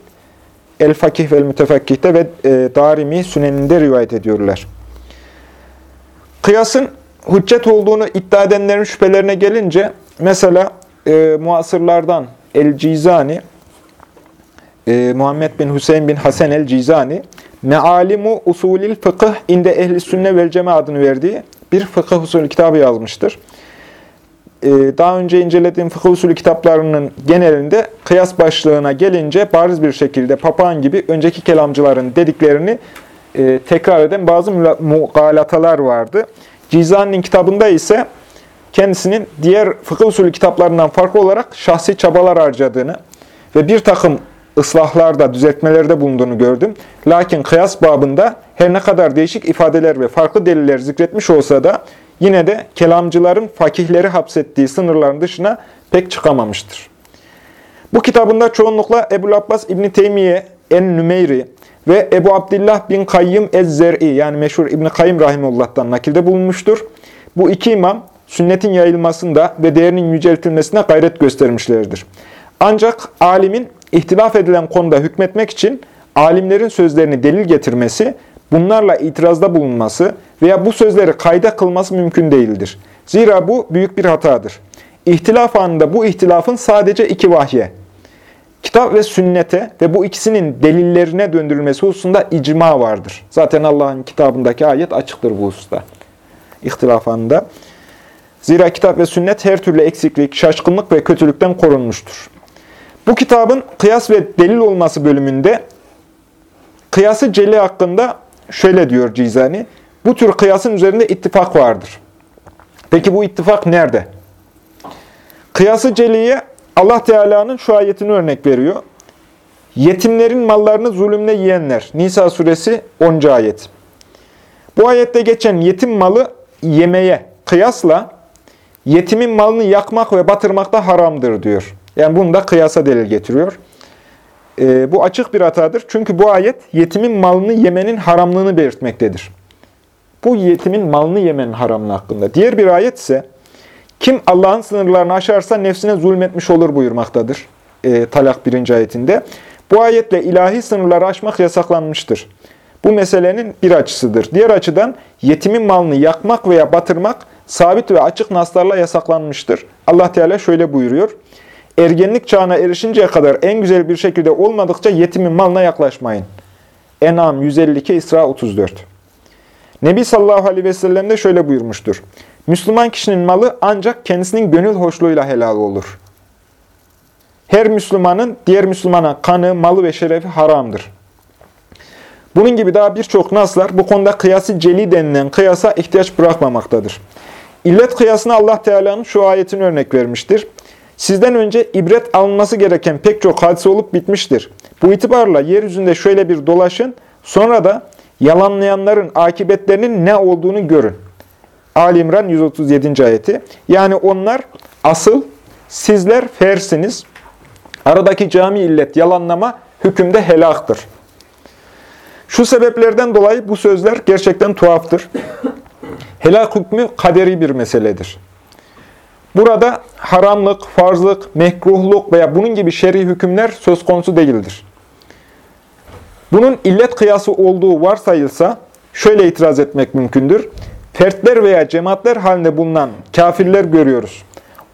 El-Fakih ve El-Mütefakkih'te ve e, Darimi Sünen'inde rivayet ediyorlar. Kıyasın hüccet olduğunu iddia edenlerin şüphelerine gelince, mesela e, muasırlardan El-Cizani, e, Muhammed bin Hüseyin bin Hasan el-Cizani, Mealimu usulil fıkıh inde ehli sünne vel cema adını verdiği bir fıkıh usulü kitabı yazmıştır. e, daha önce incelediğim fıkıh usulü kitaplarının genelinde kıyas başlığına gelince bariz bir şekilde papağan gibi önceki kelamcıların dediklerini e, tekrar eden bazı mugalatalar vardı. Cizani'nin kitabında ise kendisinin diğer fıkıh usulü kitaplarından farklı olarak şahsi çabalar harcadığını ve bir takım ıslahlarda, düzeltmelerde bulunduğunu gördüm. Lakin kıyas babında her ne kadar değişik ifadeler ve farklı deliller zikretmiş olsa da yine de kelamcıların fakihleri hapsettiği sınırların dışına pek çıkamamıştır. Bu kitabında çoğunlukla Ebu Abbas İbni Teymiye, En-Nümeyri ve Ebu Abdullah bin Kayyım Ez-Zer'i yani meşhur İbni Kayyım Rahimullah'tan nakilde bulunmuştur. Bu iki imam sünnetin yayılmasında ve değerinin yüceltilmesine gayret göstermişlerdir. Ancak alimin ihtilaf edilen konuda hükmetmek için alimlerin sözlerini delil getirmesi, bunlarla itirazda bulunması veya bu sözleri kayda kılması mümkün değildir. Zira bu büyük bir hatadır. İhtilaf anında bu ihtilafın sadece iki vahye, kitap ve sünnete ve bu ikisinin delillerine döndürülmesi hususunda icma vardır. Zaten Allah'ın kitabındaki ayet açıktır bu hususta. İhtilaf anında. Zira kitap ve sünnet her türlü eksiklik, şaşkınlık ve kötülükten korunmuştur. Bu kitabın kıyas ve delil olması bölümünde kıyası celi hakkında şöyle diyor Cizani. Bu tür kıyasın üzerinde ittifak vardır. Peki bu ittifak nerede? Kıyası celiye Allah Teala'nın şu ayetini örnek veriyor. Yetimlerin mallarını zulümle yiyenler. Nisa suresi 10. ayet. Bu ayette geçen yetim malı yemeye kıyasla yetimin malını yakmak ve batırmak da haramdır diyor. Yani bunu da kıyasa delil getiriyor. E, bu açık bir hatadır. Çünkü bu ayet yetimin malını yemenin haramlığını belirtmektedir. Bu yetimin malını yemenin haramlığı hakkında. Diğer bir ayet ise kim Allah'ın sınırlarını aşarsa nefsine zulmetmiş olur buyurmaktadır. E, Talak 1. ayetinde. Bu ayetle ilahi sınırları aşmak yasaklanmıştır. Bu meselenin bir açısıdır. Diğer açıdan yetimin malını yakmak veya batırmak sabit ve açık naslarla yasaklanmıştır. Allah Teala şöyle buyuruyor ergenlik çağına erişinceye kadar en güzel bir şekilde olmadıkça yetimin malına yaklaşmayın. En'am 152, İsra 34. Nebi sallallahu aleyhi ve sellem de şöyle buyurmuştur. Müslüman kişinin malı ancak kendisinin gönül hoşluğuyla helal olur. Her Müslümanın diğer Müslümana kanı, malı ve şerefi haramdır. Bunun gibi daha birçok naslar bu konuda kıyası celi denilen kıyasa ihtiyaç bırakmamaktadır. İllet kıyasına Allah Teala'nın şu ayetini örnek vermiştir. Sizden önce ibret alınması gereken pek çok hadise olup bitmiştir. Bu itibarla yeryüzünde şöyle bir dolaşın, sonra da yalanlayanların akıbetlerinin ne olduğunu görün. Ali İmran 137. ayeti. Yani onlar asıl, sizler fersiniz. Aradaki cami illet, yalanlama hükümde helaktır. Şu sebeplerden dolayı bu sözler gerçekten tuhaftır. Helak hükmü kaderi bir meseledir. Burada haramlık, farzlık, mekruhluk veya bunun gibi şer'i hükümler söz konusu değildir. Bunun illet kıyası olduğu varsayılsa şöyle itiraz etmek mümkündür. Fertler veya cemaatler halinde bulunan kafirler görüyoruz.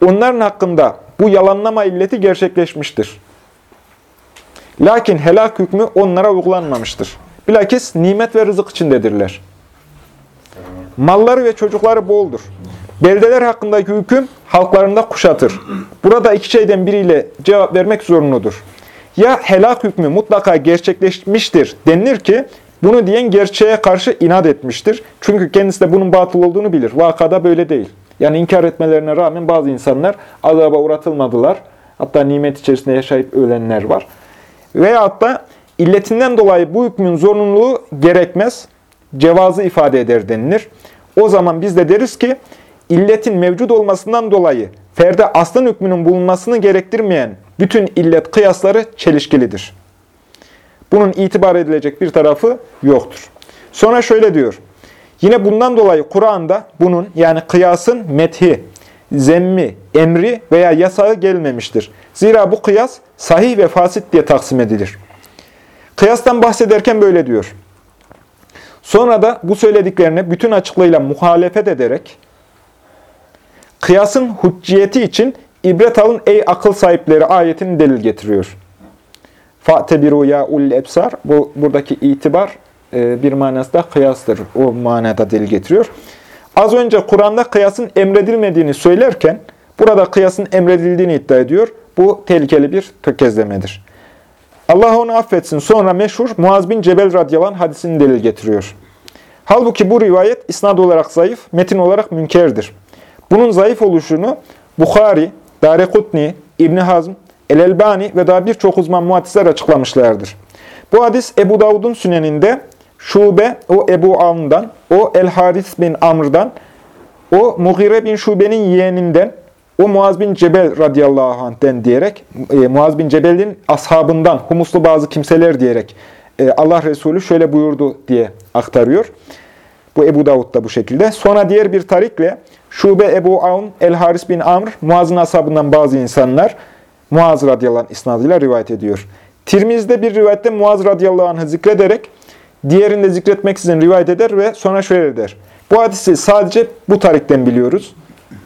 Onların hakkında bu yalanlama illeti gerçekleşmiştir. Lakin helak hükmü onlara uygulanmamıştır. Bilakis nimet ve rızık içindedirler. Malları ve çocukları boldur. Beldeler hakkındaki hüküm halklarında kuşatır. Burada iki şeyden biriyle cevap vermek zorunludur. Ya helak hükmü mutlaka gerçekleşmiştir denilir ki bunu diyen gerçeğe karşı inat etmiştir. Çünkü kendisi de bunun batıl olduğunu bilir. Vakada böyle değil. Yani inkar etmelerine rağmen bazı insanlar azaba uğratılmadılar. Hatta nimet içerisinde yaşayıp ölenler var. Veyahut da illetinden dolayı bu hükmün zorunluluğu gerekmez, cevazı ifade eder denilir. O zaman biz de deriz ki illetin mevcut olmasından dolayı ferde aslan hükmünün bulunmasını gerektirmeyen bütün illet kıyasları çelişkilidir. Bunun itibar edilecek bir tarafı yoktur. Sonra şöyle diyor. Yine bundan dolayı Kur'an'da bunun yani kıyasın methi, zemmi, emri veya yasağı gelmemiştir. Zira bu kıyas sahih ve fasit diye taksim edilir. Kıyastan bahsederken böyle diyor. Sonra da bu söylediklerine bütün açıklığıyla muhalefet ederek Kıyasın hücciyeti için ibret alın ey akıl sahipleri ayetini delil getiriyor. Fa'tebiru ya ul ebsar. Bu buradaki itibar e, bir manası da kıyastır. O manada delil getiriyor. Az önce Kur'an'da kıyasın emredilmediğini söylerken Burada kıyasın emredildiğini iddia ediyor. Bu tehlikeli bir tökezlemedir. Allah onu affetsin. Sonra meşhur Muaz bin Cebel radıyallahu anh hadisini delil getiriyor. Halbuki bu rivayet isnad olarak zayıf, metin olarak münkerdir. Bunun zayıf oluşunu Bukhari, Darekutni, İbni Hazm, El-Elbani ve daha birçok uzman muhaddisler açıklamışlardır. Bu hadis Ebu Davud'un süneninde Şube, o Ebu Avn'dan, o El-Haris bin Amr'dan, o Mughire bin Şube'nin yeğeninden, o Muaz bin Cebel radıyallahu anh'den diyerek, e, Muaz bin Cebel'in ashabından, humuslu bazı kimseler diyerek e, Allah Resulü şöyle buyurdu diye aktarıyor. Bu Ebu Davud da bu şekilde. Sonra diğer bir tarikle Şube Ebu Avn, El-Haris bin Amr, Muaz'ın ashabından bazı insanlar Muaz radıyallahu anh isnadıyla rivayet ediyor. Tirmiz'de bir rivayette Muaz radıyallahu anh'ı zikrederek diğerinde zikretmeksizin rivayet eder ve sonra şöyle der. Bu hadisi sadece bu tarikten biliyoruz.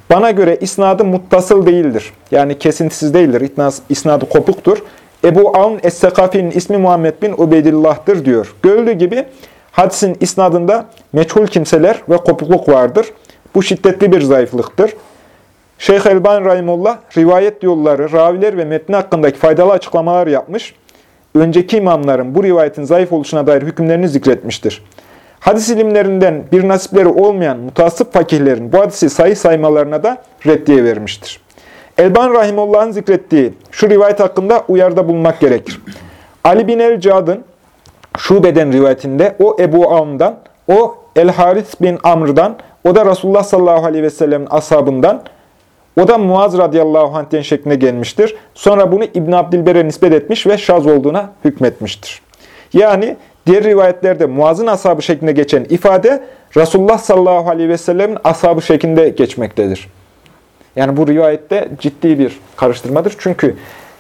Bana göre isnadı muttasıl değildir. Yani kesintisiz değildir. İsnadı kopuktur. Ebu Avn Es-Sekafi'nin ismi Muhammed bin Ubeydillah'tır diyor. Görüldüğü gibi hadisin isnadında meçhul kimseler ve kopukluk vardır. Bu şiddetli bir zayıflıktır. Şeyh Elban Rahimullah rivayet yolları, raviler ve metni hakkındaki faydalı açıklamalar yapmış. Önceki imamların bu rivayetin zayıf oluşuna dair hükümlerini zikretmiştir. Hadis ilimlerinden bir nasipleri olmayan mutasip fakihlerin bu hadisi sayı saymalarına da reddiye vermiştir. Elban Rahimullah'ın zikrettiği şu rivayet hakkında uyarda bulunmak gerekir. Ali bin el-Cad'ın Şube'den rivayetinde o Ebu Avn'dan, o El-Haris bin Amr'dan, o da Resulullah sallallahu aleyhi ve sellem'in ashabından, o da Muaz radıyallahu anh'ten şeklinde gelmiştir. Sonra bunu İbn Abdilber'e nispet etmiş ve şaz olduğuna hükmetmiştir. Yani diğer rivayetlerde Muaz'ın ashabı şeklinde geçen ifade Resulullah sallallahu aleyhi ve sellemin ashabı şeklinde geçmektedir. Yani bu rivayette ciddi bir karıştırmadır. Çünkü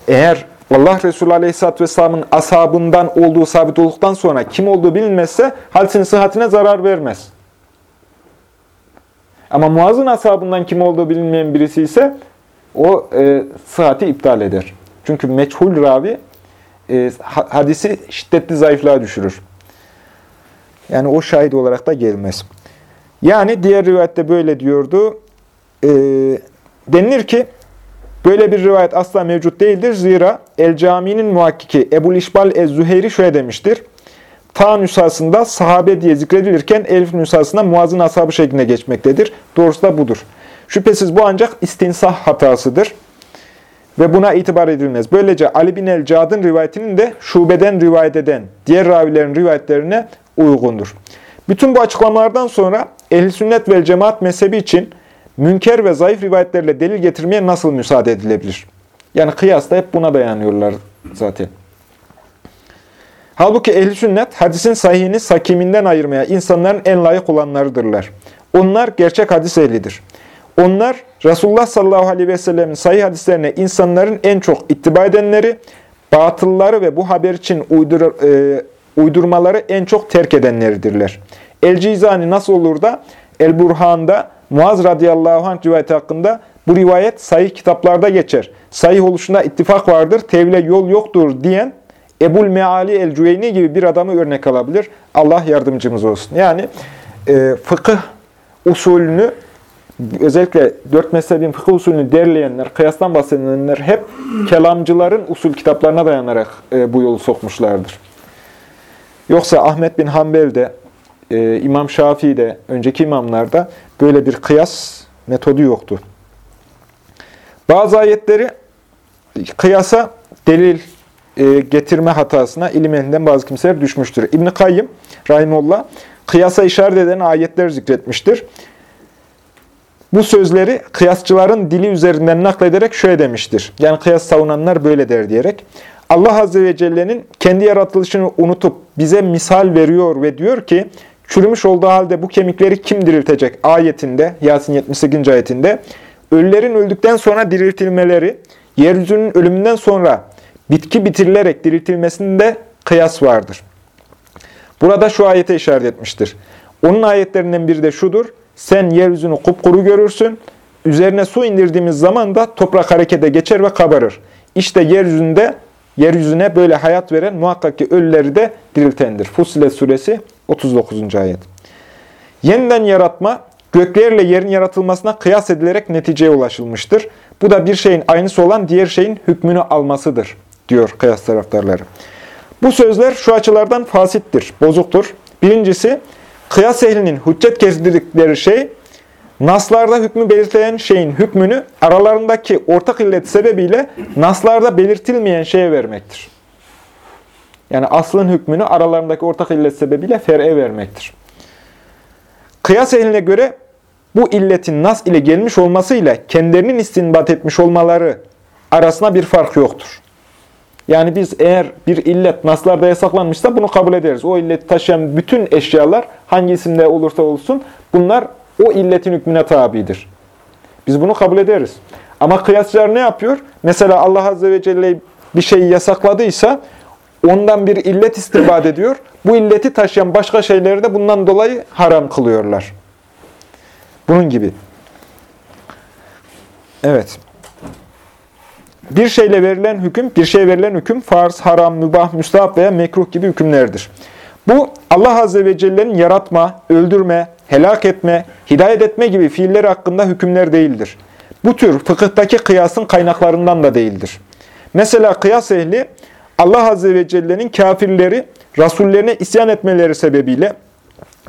eğer Allah Resulü Aleyhisselatü Vesselam'ın ashabından olduğu sabit olduktan sonra kim olduğu bilinmezse hadisin sıhhatine zarar vermez. Ama Muaz'ın ashabından kim olduğu bilinmeyen birisi ise o e, sıhhati iptal eder. Çünkü meçhul ravi e, hadisi şiddetli zayıflığa düşürür. Yani o şahit olarak da gelmez. Yani diğer rivayette böyle diyordu. E, denilir ki böyle bir rivayet asla mevcut değildir. Zira El-Cami'nin muhakkiki Ebul İşbal Ez-Züheyri şöyle demiştir. Ta nüshasında sahabe diye zikredilirken elif nüshasında muazın ashabı şeklinde geçmektedir. Doğrusu da budur. Şüphesiz bu ancak istinsah hatasıdır. Ve buna itibar edilmez. Böylece Ali bin el-Cad'ın rivayetinin de şubeden rivayet eden diğer ravilerin rivayetlerine uygundur. Bütün bu açıklamalardan sonra ehl sünnet ve cemaat mezhebi için münker ve zayıf rivayetlerle delil getirmeye nasıl müsaade edilebilir? Yani kıyasla hep buna dayanıyorlar zaten. Halbuki ehl sünnet hadisin sahihini sakiminden ayırmaya insanların en layık olanlarıdırlar. Onlar gerçek hadis ehlidir. Onlar Resulullah sallallahu aleyhi ve sellemin sahih hadislerine insanların en çok ittiba edenleri, batılları ve bu haber için uydur, e, uydurmaları en çok terk edenleridirler. El-Cizani nasıl olur da El-Burhan'da Muaz radıyallahu anh rivayeti hakkında bu rivayet sahih kitaplarda geçer. Sahih oluşunda ittifak vardır, tevhile yol yoktur diyen Ebul Meali el-Cüveyni gibi bir adamı örnek alabilir. Allah yardımcımız olsun. Yani e, fıkıh usulünü özellikle dört mezhebin fıkıh usulünü derleyenler, kıyastan bahsedenler hep kelamcıların usul kitaplarına dayanarak e, bu yolu sokmuşlardır. Yoksa Ahmet bin Hanbel de, e, İmam Şafii de, önceki imamlarda böyle bir kıyas metodu yoktu. Bazı ayetleri kıyasa delil e, getirme hatasına ilim elinden bazı kimseler düşmüştür. İbn-i Kayyım, Rahimullah, kıyasa işaret eden ayetler zikretmiştir. Bu sözleri kıyasçıların dili üzerinden naklederek şöyle demiştir. Yani kıyas savunanlar böyle der diyerek. Allah Azze ve Celle'nin kendi yaratılışını unutup bize misal veriyor ve diyor ki, çürümüş olduğu halde bu kemikleri kim diriltecek? Ayetinde, Yasin 78. ayetinde, ölülerin öldükten sonra diriltilmeleri, yeryüzünün ölümünden sonra bitki bitirilerek diriltilmesinde kıyas vardır. Burada şu ayete işaret etmiştir. Onun ayetlerinden biri de şudur. Sen yeryüzünü kupkuru görürsün. Üzerine su indirdiğimiz zaman da toprak harekete geçer ve kabarır. İşte yeryüzünde yeryüzüne böyle hayat veren muhakkak ki ölüleri de diriltendir. Fussilet suresi 39. ayet. Yeniden yaratma, göklerle yerin yaratılmasına kıyas edilerek neticeye ulaşılmıştır. Bu da bir şeyin aynısı olan diğer şeyin hükmünü almasıdır, diyor kıyas taraftarları. Bu sözler şu açılardan fasittir, bozuktur. Birincisi, kıyas ehlinin hüccet gezdirdikleri şey, naslarda hükmü belirtilen şeyin hükmünü aralarındaki ortak illet sebebiyle naslarda belirtilmeyen şeye vermektir. Yani aslın hükmünü aralarındaki ortak illet sebebiyle fer'e vermektir. Kıyas ehline göre bu illetin nas ile gelmiş olmasıyla kendilerinin istinbat etmiş olmaları arasında bir fark yoktur. Yani biz eğer bir illet naslarda yasaklanmışsa bunu kabul ederiz. O illeti taşıyan bütün eşyalar hangi isimde olursa olsun bunlar o illetin hükmüne tabidir. Biz bunu kabul ederiz. Ama kıyasçılar ne yapıyor? Mesela Allah Azze ve Celle bir şeyi yasakladıysa ondan bir illet istibad ediyor. Bu illeti taşıyan başka şeyleri de bundan dolayı haram kılıyorlar. Bunun gibi. Evet. Bir şeyle verilen hüküm, bir şey verilen hüküm farz, haram, mübah, müstahap veya mekruh gibi hükümlerdir. Bu Allah Azze ve Celle'nin yaratma, öldürme, helak etme, hidayet etme gibi fiiller hakkında hükümler değildir. Bu tür fıkıhtaki kıyasın kaynaklarından da değildir. Mesela kıyas ehli Allah Azze ve Celle'nin kafirleri rasullerine isyan etmeleri sebebiyle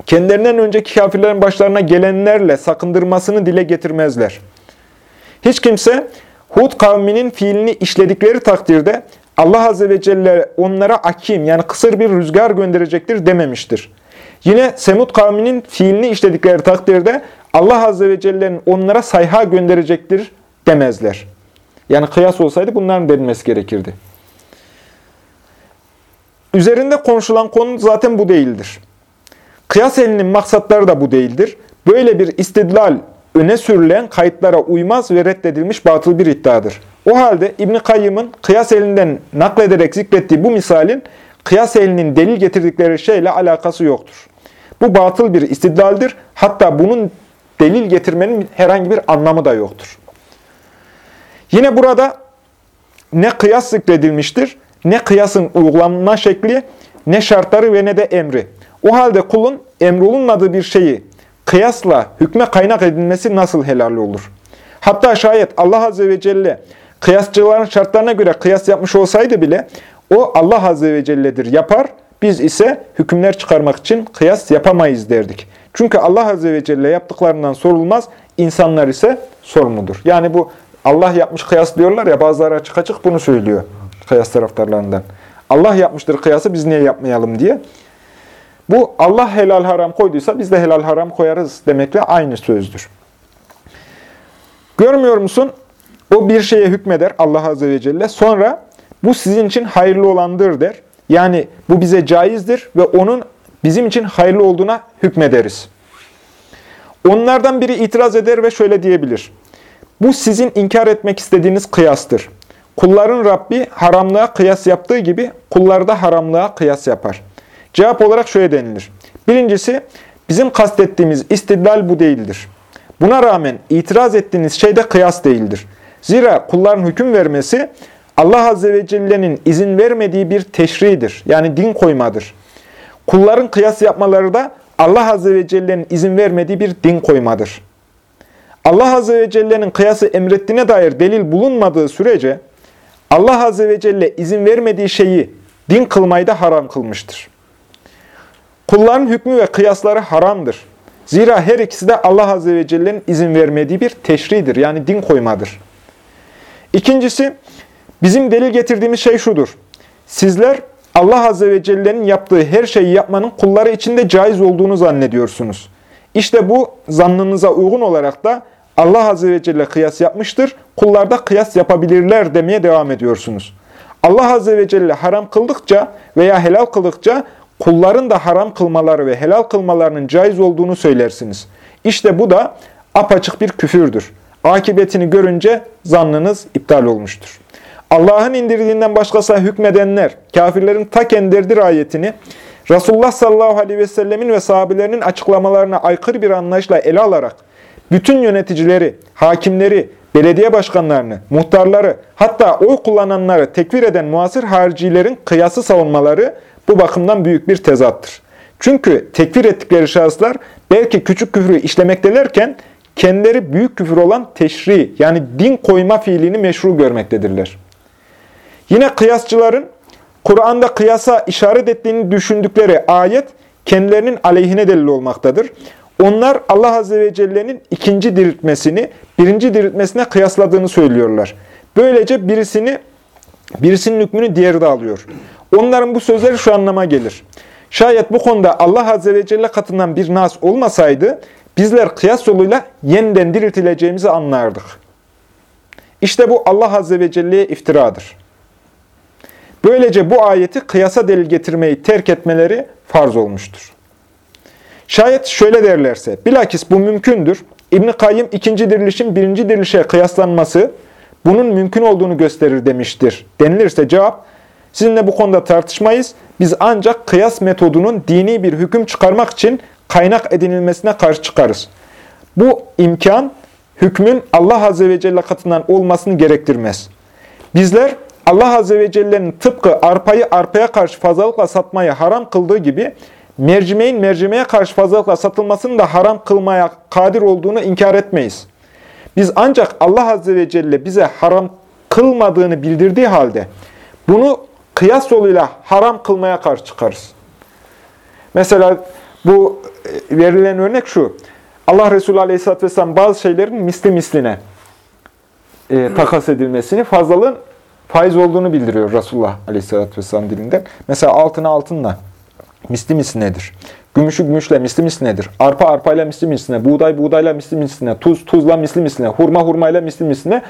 kendilerinden önceki kafirlerin başlarına gelenlerle sakındırmasını dile getirmezler. Hiç kimse Hud kavminin fiilini işledikleri takdirde Allah Azze ve Celle onlara akim yani kısır bir rüzgar gönderecektir dememiştir. Yine Semud kavminin fiilini işledikleri takdirde Allah Azze ve Celle'nin onlara sayha gönderecektir demezler. Yani kıyas olsaydı bunların denilmesi gerekirdi. Üzerinde konuşulan konu zaten bu değildir. Kıyas elinin maksatları da bu değildir. Böyle bir istidlal öne sürülen kayıtlara uymaz ve reddedilmiş batıl bir iddiadır. O halde İbn Kayyım'ın kıyas elinden naklederek zikrettiği bu misalin kıyas elinin delil getirdikleri şeyle alakası yoktur. Bu batıl bir istidlaldir. Hatta bunun delil getirmenin herhangi bir anlamı da yoktur. Yine burada ne kıyas zikredilmiştir, ne kıyasın uygulanma şekli, ne şartları ve ne de emri. O halde kulun emrolunmadığı bir şeyi kıyasla hükme kaynak edilmesi nasıl helal olur? Hatta şayet Allah Azze ve Celle kıyasçıların şartlarına göre kıyas yapmış olsaydı bile o Allah Azze ve Celle'dir yapar, biz ise hükümler çıkarmak için kıyas yapamayız derdik. Çünkü Allah Azze ve Celle yaptıklarından sorulmaz, insanlar ise sorumludur. Yani bu Allah yapmış kıyas diyorlar ya bazıları açık açık bunu söylüyor kıyas taraftarlarından. Allah yapmıştır kıyası biz niye yapmayalım diye. Bu Allah helal haram koyduysa biz de helal haram koyarız demekle aynı sözdür. Görmüyor musun? O bir şeye hükmeder Allah Azze ve Celle. Sonra bu sizin için hayırlı olandır der. Yani bu bize caizdir ve onun bizim için hayırlı olduğuna hükmederiz. Onlardan biri itiraz eder ve şöyle diyebilir. Bu sizin inkar etmek istediğiniz kıyastır. Kulların Rabbi haramlığa kıyas yaptığı gibi kullar da haramlığa kıyas yapar. Cevap olarak şöyle denilir. Birincisi, bizim kastettiğimiz istidlal bu değildir. Buna rağmen itiraz ettiğiniz şey de kıyas değildir. Zira kulların hüküm vermesi Allah Azze ve Celle'nin izin vermediği bir teşridir. Yani din koymadır. Kulların kıyas yapmaları da Allah Azze ve Celle'nin izin vermediği bir din koymadır. Allah Azze ve Celle'nin kıyası emrettiğine dair delil bulunmadığı sürece Allah Azze ve Celle izin vermediği şeyi din kılmayı da haram kılmıştır. Kulların hükmü ve kıyasları haramdır. Zira her ikisi de Allah Azze ve Celle'nin izin vermediği bir teşridir. Yani din koymadır. İkincisi, bizim delil getirdiğimiz şey şudur. Sizler Allah Azze ve Celle'nin yaptığı her şeyi yapmanın kulları içinde caiz olduğunu zannediyorsunuz. İşte bu zannınıza uygun olarak da Allah Azze ve Celle kıyas yapmıştır. Kullar da kıyas yapabilirler demeye devam ediyorsunuz. Allah Azze ve Celle haram kıldıkça veya helal kıldıkça kulların da haram kılmaları ve helal kılmalarının caiz olduğunu söylersiniz. İşte bu da apaçık bir küfürdür. Akibetini görünce zannınız iptal olmuştur. Allah'ın indirdiğinden başkasına hükmedenler, kafirlerin ta kendilerdir ayetini, Resulullah sallallahu aleyhi ve sellemin ve sahabelerinin açıklamalarına aykırı bir anlayışla ele alarak, bütün yöneticileri, hakimleri, belediye başkanlarını, muhtarları, hatta oy kullananları tekfir eden muasır haricilerin kıyası savunmaları bu bakımdan büyük bir tezattır. Çünkü tekfir ettikleri şahıslar belki küçük küfrü işlemektelerken kendileri büyük küfür olan teşri yani din koyma fiilini meşru görmektedirler. Yine kıyasçıların Kur'an'da kıyasa işaret ettiğini düşündükleri ayet kendilerinin aleyhine delil olmaktadır. Onlar Allah Azze ve Celle'nin ikinci diriltmesini birinci diriltmesine kıyasladığını söylüyorlar. Böylece birisini birisinin hükmünü diğeri de alıyor. Onların bu sözleri şu anlama gelir. Şayet bu konuda Allah Azze ve Celle katından bir nas olmasaydı, bizler kıyas yoluyla yeniden diriltileceğimizi anlardık. İşte bu Allah Azze ve Celle'ye iftiradır. Böylece bu ayeti kıyasa delil getirmeyi terk etmeleri farz olmuştur. Şayet şöyle derlerse, bilakis bu mümkündür. İbn-i Kayyım ikinci dirilişin birinci dirilişe kıyaslanması bunun mümkün olduğunu gösterir demiştir. Denilirse cevap, sizinle bu konuda tartışmayız. Biz ancak kıyas metodunun dini bir hüküm çıkarmak için kaynak edinilmesine karşı çıkarız. Bu imkan hükmün Allah Azze ve Celle katından olmasını gerektirmez. Bizler Allah Azze ve Celle'nin tıpkı arpayı arpaya karşı fazlalıkla satmayı haram kıldığı gibi mercimeğin mercimeğe karşı fazlalıkla satılmasını da haram kılmaya kadir olduğunu inkar etmeyiz. Biz ancak Allah Azze ve Celle bize haram kılmadığını bildirdiği halde bunu kıyas yoluyla haram kılmaya karşı çıkarız. Mesela bu e, verilen örnek şu. Allah Resulü Aleyhisselatü Vesselam bazı şeylerin misli misline e, takas edilmesini, fazlalığın faiz olduğunu bildiriyor Resulullah Aleyhisselatü Vesselam dilinden. Mesela altına altınla misli mislinedir. Gümüşü gümüşle misli mislinedir. Arpa arpayla misli misline, buğday buğdayla misli misline, tuz tuzla misli misline, hurma hurmayla misli misline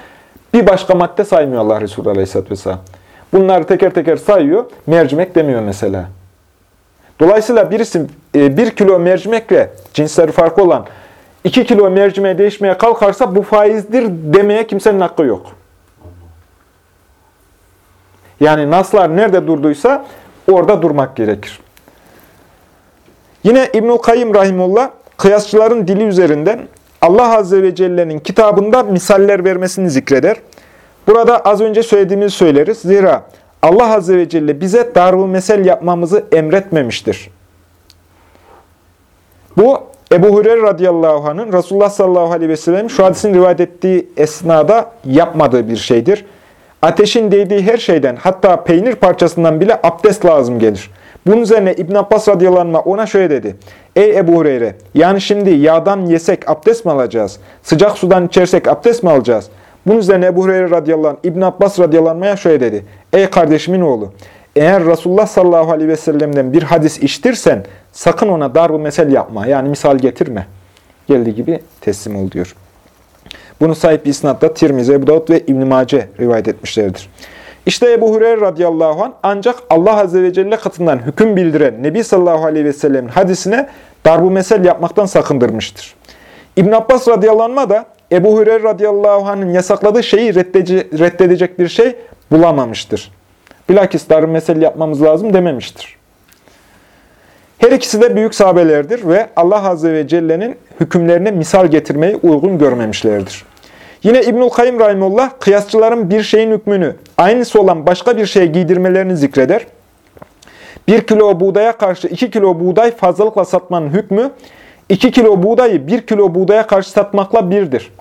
bir başka madde saymıyor Allah Resulü Aleyhisselatü Vesselam. Bunları teker teker sayıyor. Mercimek demiyor mesela. Dolayısıyla birisi e, bir kilo mercimekle cinsleri farklı olan iki kilo mercimeğe değişmeye kalkarsa bu faizdir demeye kimsenin hakkı yok. Yani naslar nerede durduysa orada durmak gerekir. Yine İbnül Kayyım Rahimullah kıyasçıların dili üzerinden Allah Azze ve Celle'nin kitabında misaller vermesini zikreder. Burada az önce söylediğimizi söyleriz. Zira Allah Azze ve Celle bize darbu mesel yapmamızı emretmemiştir. Bu Ebu Hureyre radıyallahu anh'ın Resulullah sallallahu aleyhi ve sellem şu hadisin rivayet ettiği esnada yapmadığı bir şeydir. Ateşin değdiği her şeyden hatta peynir parçasından bile abdest lazım gelir. Bunun üzerine İbn Abbas radıyallahu anh ona şöyle dedi. Ey Ebu Hureyre yani şimdi yağdan yesek abdest mi alacağız? Sıcak sudan içersek abdest mi alacağız? Bunun üzerine Ebu Hureyre radıyallahu anh İbn Abbas radıyallahu anh'a şöyle dedi. Ey kardeşimin oğlu eğer Resulullah sallallahu aleyhi ve sellem'den bir hadis iştirsen sakın ona darbu mesel yapma. Yani misal getirme. Geldiği gibi teslim ol diyor. Bunu sahip isnatta Tirmizi, Ebu Davud ve İbn-i Mace rivayet etmişlerdir. İşte Ebu Hureyre radıyallahu anh ancak Allah azze ve celle katından hüküm bildiren Nebi sallallahu aleyhi ve sellemin hadisine darbu mesel yapmaktan sakındırmıştır. İbn Abbas radıyallahu anh da Ebu Hureyre radıyallahu anh'ın yasakladığı şeyi reddedecek bir şey bulamamıştır. Bilakis darbu mesel yapmamız lazım dememiştir. Her ikisi de büyük sahabelerdir ve Allah Azze ve Celle'nin hükümlerine misal getirmeyi uygun görmemişlerdir. Yine İbnül Kayyım Rahimullah, kıyasçıların bir şeyin hükmünü aynısı olan başka bir şeye giydirmelerini zikreder. Bir kilo buğdaya karşı iki kilo buğday fazlalıkla satmanın hükmü, iki kilo buğdayı bir kilo buğdaya karşı satmakla birdir.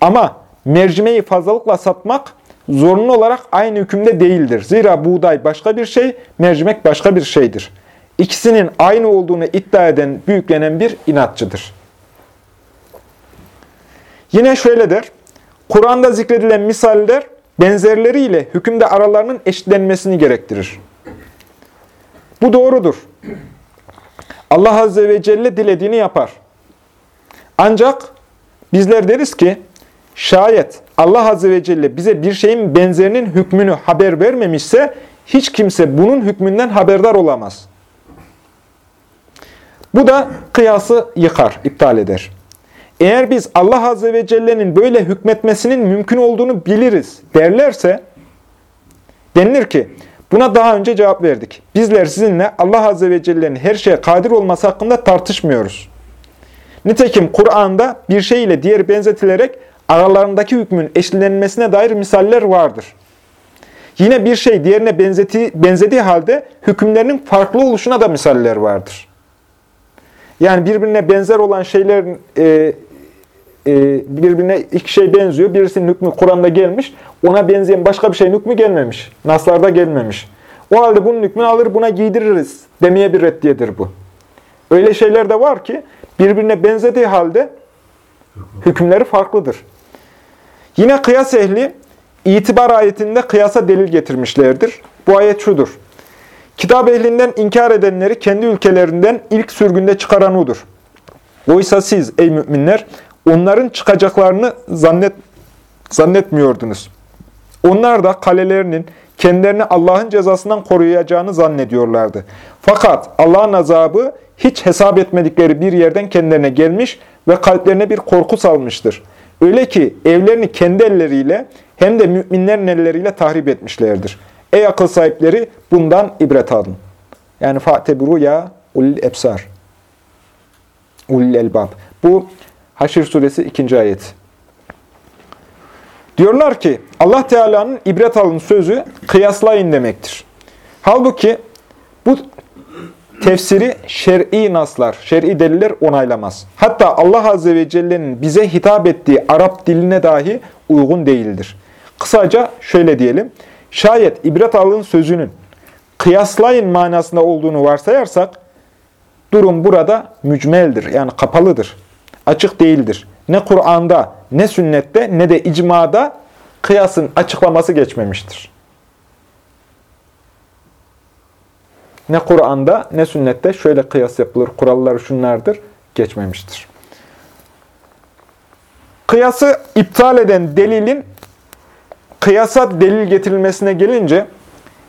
Ama mercimeği fazlalıkla satmak zorunlu olarak aynı hükümde değildir. Zira buğday başka bir şey, mercimek başka bir şeydir. İkisinin aynı olduğunu iddia eden, büyüklenen bir inatçıdır. Yine şöyle der, Kur'an'da zikredilen misaller benzerleriyle hükümde aralarının eşitlenmesini gerektirir. Bu doğrudur. Allah Azze ve Celle dilediğini yapar. Ancak bizler deriz ki, şayet Allah Azze ve Celle bize bir şeyin benzerinin hükmünü haber vermemişse, hiç kimse bunun hükmünden haberdar olamaz. Bu da kıyası yıkar, iptal eder. Eğer biz Allah Azze ve Celle'nin böyle hükmetmesinin mümkün olduğunu biliriz derlerse, denilir ki, buna daha önce cevap verdik. Bizler sizinle Allah Azze ve Celle'nin her şeye kadir olması hakkında tartışmıyoruz. Nitekim Kur'an'da bir şey ile diğeri benzetilerek aralarındaki hükmün eşlenmesine dair misaller vardır. Yine bir şey diğerine benzeti, benzediği halde hükümlerinin farklı oluşuna da misaller vardır. Yani birbirine benzer olan şeylerin e, birbirine iki şey benziyor. Birisinin hükmü Kur'an'da gelmiş. Ona benzeyen başka bir şeyin hükmü gelmemiş. Naslarda gelmemiş. O halde bunun hükmünü alır buna giydiririz demeye bir reddiyedir bu. Öyle şeyler de var ki birbirine benzediği halde hükümleri farklıdır. Yine kıyas ehli itibar ayetinde kıyasa delil getirmişlerdir. Bu ayet şudur. Kitap ehlinden inkar edenleri kendi ülkelerinden ilk sürgünde çıkaran odur. Oysa siz ey müminler onların çıkacaklarını zannet, zannetmiyordunuz. Onlar da kalelerinin kendilerini Allah'ın cezasından koruyacağını zannediyorlardı. Fakat Allah'ın azabı hiç hesap etmedikleri bir yerden kendilerine gelmiş ve kalplerine bir korku salmıştır. Öyle ki evlerini kendi elleriyle hem de müminlerin elleriyle tahrip etmişlerdir. Ey akıl sahipleri bundan ibret alın. Yani fateburu ya ulil ebsar. Ulil elbab. Bu Haşr suresi 2. ayet. Diyorlar ki Allah Teala'nın ibret alın sözü kıyaslayın demektir. Halbuki bu tefsiri şer'i naslar, şer'i deliller onaylamaz. Hatta Allah Azze ve Celle'nin bize hitap ettiği Arap diline dahi uygun değildir. Kısaca şöyle diyelim, şayet ibret alın sözünün kıyaslayın manasında olduğunu varsayarsak, durum burada mücmeldir, yani kapalıdır, açık değildir. Ne Kur'an'da, ne sünnette, ne de icmada kıyasın açıklaması geçmemiştir. Ne Kur'an'da ne sünnette şöyle kıyas yapılır, kuralları şunlardır, geçmemiştir. Kıyası iptal eden delilin kıyasa delil getirilmesine gelince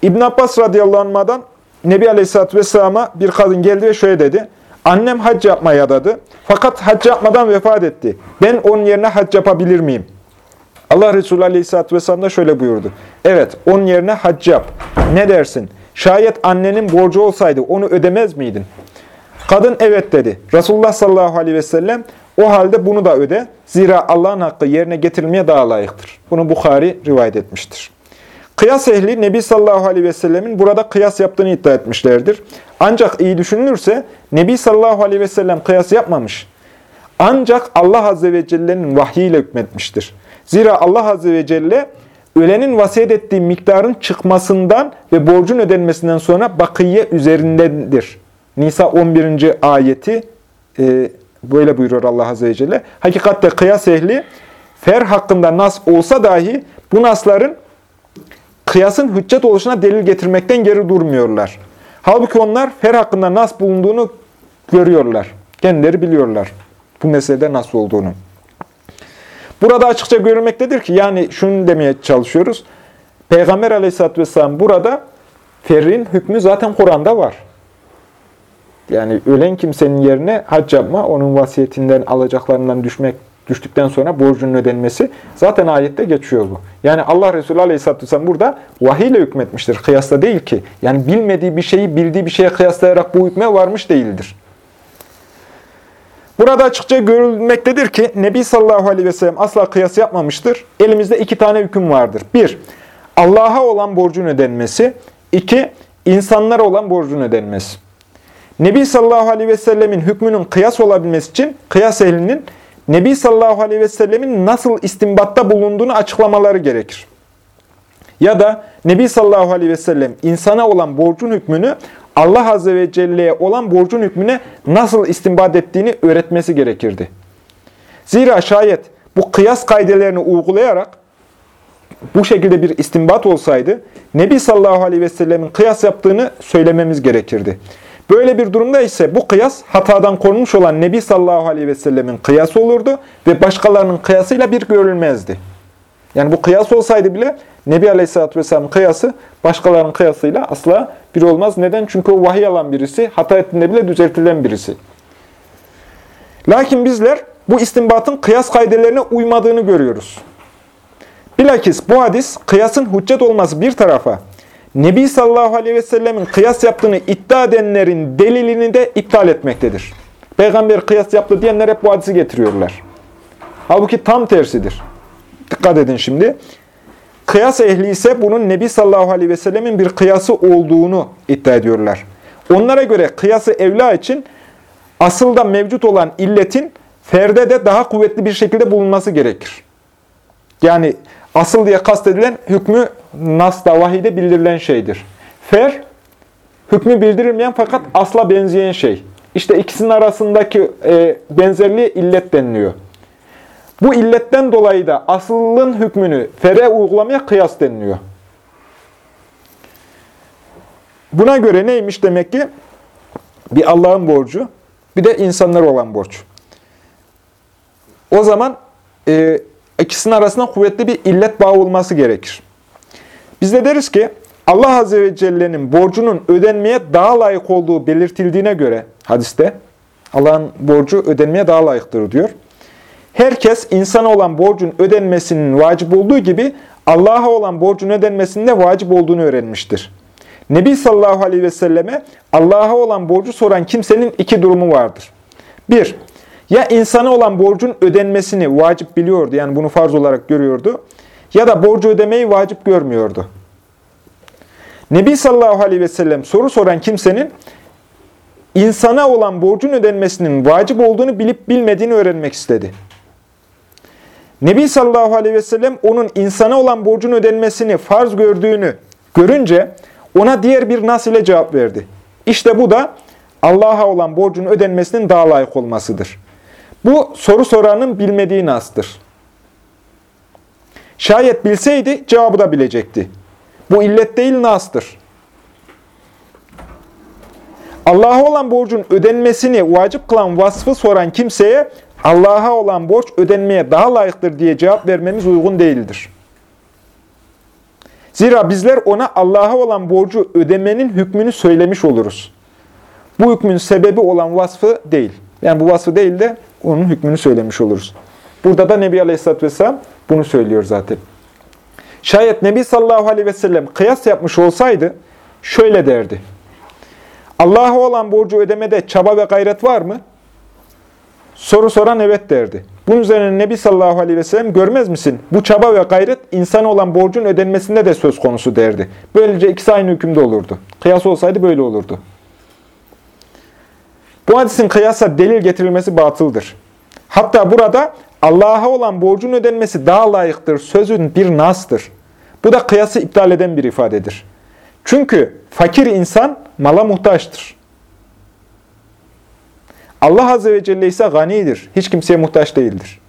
İbn Abbas radıyallahu anh'dan Nebi Aleyhisselatü Vesselam'a bir kadın geldi ve şöyle dedi. Annem hac yapmaya adadı. Fakat hac yapmadan vefat etti. Ben onun yerine hac yapabilir miyim? Allah Resulü Aleyhisselatü Vesselam da şöyle buyurdu. Evet, onun yerine hac yap. Ne dersin? Şayet annenin borcu olsaydı onu ödemez miydin? Kadın evet dedi. Resulullah sallallahu aleyhi ve sellem o halde bunu da öde. Zira Allah'ın hakkı yerine getirilmeye daha layıktır. Bunu Bukhari rivayet etmiştir. Kıyas ehli Nebi sallallahu aleyhi ve sellemin burada kıyas yaptığını iddia etmişlerdir. Ancak iyi düşünülürse Nebi sallallahu aleyhi ve sellem kıyas yapmamış. Ancak Allah azze ve celle'nin vahyiyle hükmetmiştir. Zira Allah azze ve celle ölenin vasiyet ettiği miktarın çıkmasından ve borcun ödenmesinden sonra bakiye üzerindendir. Nisa 11. ayeti e, böyle buyuruyor Allah Azze ve Celle. Hakikatte kıyas ehli fer hakkında nas olsa dahi bu nasların kıyasın hüccet oluşuna delil getirmekten geri durmuyorlar. Halbuki onlar fer hakkında nas bulunduğunu görüyorlar. Kendileri biliyorlar bu meselede nasıl olduğunu. Burada açıkça görülmektedir ki, yani şunu demeye çalışıyoruz. Peygamber aleyhisselatü vesselam burada ferrin hükmü zaten Kur'an'da var. Yani ölen kimsenin yerine hac yapma, onun vasiyetinden alacaklarından düşmek düştükten sonra borcunun ödenmesi zaten ayette geçiyor bu. Yani Allah Resulü Aleyhisselatü Vesselam burada vahiy ile hükmetmiştir. Kıyasla değil ki. Yani bilmediği bir şeyi bildiği bir şeye kıyaslayarak bu hükme varmış değildir. Burada açıkça görülmektedir ki Nebi sallallahu aleyhi ve sellem asla kıyas yapmamıştır. Elimizde iki tane hüküm vardır. Bir, Allah'a olan borcun ödenmesi. İki, insanlara olan borcun ödenmesi. Nebi sallallahu aleyhi ve sellemin hükmünün kıyas olabilmesi için kıyas ehlinin Nebi sallallahu aleyhi ve sellemin nasıl istimbatta bulunduğunu açıklamaları gerekir. Ya da Nebi sallallahu aleyhi ve sellem insana olan borcun hükmünü Allah azze ve celle'ye olan borcun hükmüne nasıl istimbat ettiğini öğretmesi gerekirdi. Zira şayet bu kıyas kaidelerini uygulayarak bu şekilde bir istimbat olsaydı Nebi sallallahu aleyhi ve sellemin kıyas yaptığını söylememiz gerekirdi. Böyle bir durumda ise bu kıyas hatadan korunmuş olan Nebi sallallahu aleyhi ve sellemin kıyası olurdu ve başkalarının kıyasıyla bir görülmezdi. Yani bu kıyas olsaydı bile Nebi aleyhissalatü vesselamın kıyası başkalarının kıyasıyla asla bir olmaz. Neden? Çünkü o vahiy alan birisi, hata ettiğinde bile düzeltilen birisi. Lakin bizler bu istinbatın kıyas kaidelerine uymadığını görüyoruz. Bilakis bu hadis kıyasın hüccet olması bir tarafa, Nebi sallallahu aleyhi ve sellemin kıyas yaptığını iddia edenlerin delilini de iptal etmektedir. Peygamber kıyas yaptı diyenler hep bu hadisi getiriyorlar. Halbuki tam tersidir. Dikkat edin şimdi. Kıyas ehli ise bunun Nebi sallallahu aleyhi ve sellemin bir kıyası olduğunu iddia ediyorlar. Onlara göre kıyası evla için asılda mevcut olan illetin ferde de daha kuvvetli bir şekilde bulunması gerekir. Yani asıl diye kastedilen hükmü Nas'ta, vahide bildirilen şeydir. Fer, hükmü bildirilmeyen fakat asla benzeyen şey. İşte ikisinin arasındaki e, benzerliğe illet deniliyor. Bu illetten dolayı da asılın hükmünü fere uygulamaya kıyas deniliyor. Buna göre neymiş demek ki? Bir Allah'ın borcu, bir de insanlara olan borç. O zaman e, ikisinin arasında kuvvetli bir illet bağı olması gerekir. Biz de deriz ki Allah Azze ve Celle'nin borcunun ödenmeye daha layık olduğu belirtildiğine göre hadiste Allah'ın borcu ödenmeye daha layıktır diyor. Herkes insana olan borcun ödenmesinin vacip olduğu gibi Allah'a olan borcun ödenmesinin de vacip olduğunu öğrenmiştir. Nebi sallallahu aleyhi ve selleme Allah'a olan borcu soran kimsenin iki durumu vardır. Bir, ya insana olan borcun ödenmesini vacip biliyordu, yani bunu farz olarak görüyordu, ya da borcu ödemeyi vacip görmüyordu. Nebi sallallahu aleyhi ve sellem soru soran kimsenin insana olan borcun ödenmesinin vacip olduğunu bilip bilmediğini öğrenmek istedi. Nebi sallallahu aleyhi ve sellem onun insana olan borcun ödenmesini farz gördüğünü görünce ona diğer bir nas ile cevap verdi. İşte bu da Allah'a olan borcun ödenmesinin daha layık olmasıdır. Bu soru soranın bilmediği nastır. Şayet bilseydi cevabı da bilecekti. Bu illet değil nastır. Allah'a olan borcun ödenmesini vacip kılan vasfı soran kimseye Allah'a olan borç ödenmeye daha layıktır diye cevap vermemiz uygun değildir. Zira bizler ona Allah'a olan borcu ödemenin hükmünü söylemiş oluruz. Bu hükmün sebebi olan vasfı değil. Yani bu vasfı değil de onun hükmünü söylemiş oluruz. Burada da Nebi Aleyhisselatü Vesselam bunu söylüyor zaten. Şayet Nebi sallallahu aleyhi ve sellem kıyas yapmış olsaydı şöyle derdi. Allah'a olan borcu ödemede çaba ve gayret var mı? Soru soran evet derdi. Bunun üzerine Nebi sallallahu aleyhi ve sellem görmez misin? Bu çaba ve gayret insan olan borcun ödenmesinde de söz konusu derdi. Böylece ikisi aynı hükümde olurdu. Kıyas olsaydı böyle olurdu. Bu hadisin kıyasa delil getirilmesi batıldır. Hatta burada Allah'a olan borcun ödenmesi daha layıktır sözün bir nastır. Bu da kıyası iptal eden bir ifadedir. Çünkü fakir insan mala muhtaçtır. Allah Azze ve Celle ise ganidir. Hiç kimseye muhtaç değildir.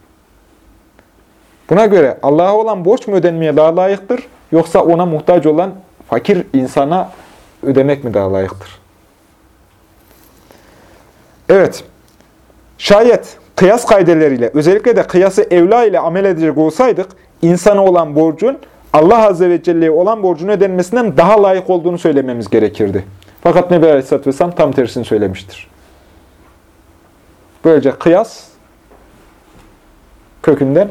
Buna göre Allah'a olan borç mu ödenmeye daha layıktır? Yoksa ona muhtaç olan fakir insana ödemek mi daha layıktır? Evet. Şayet kıyas kaydeleriyle, özellikle de kıyası evla ile amel edecek olsaydık, insana olan borcun Allah Azze ve Celle'ye olan borcun ödenmesinden daha layık olduğunu söylememiz gerekirdi. Fakat Nebi Aleyhisselatü Vesselam tam tersini söylemiştir. Böylece kıyas kökünden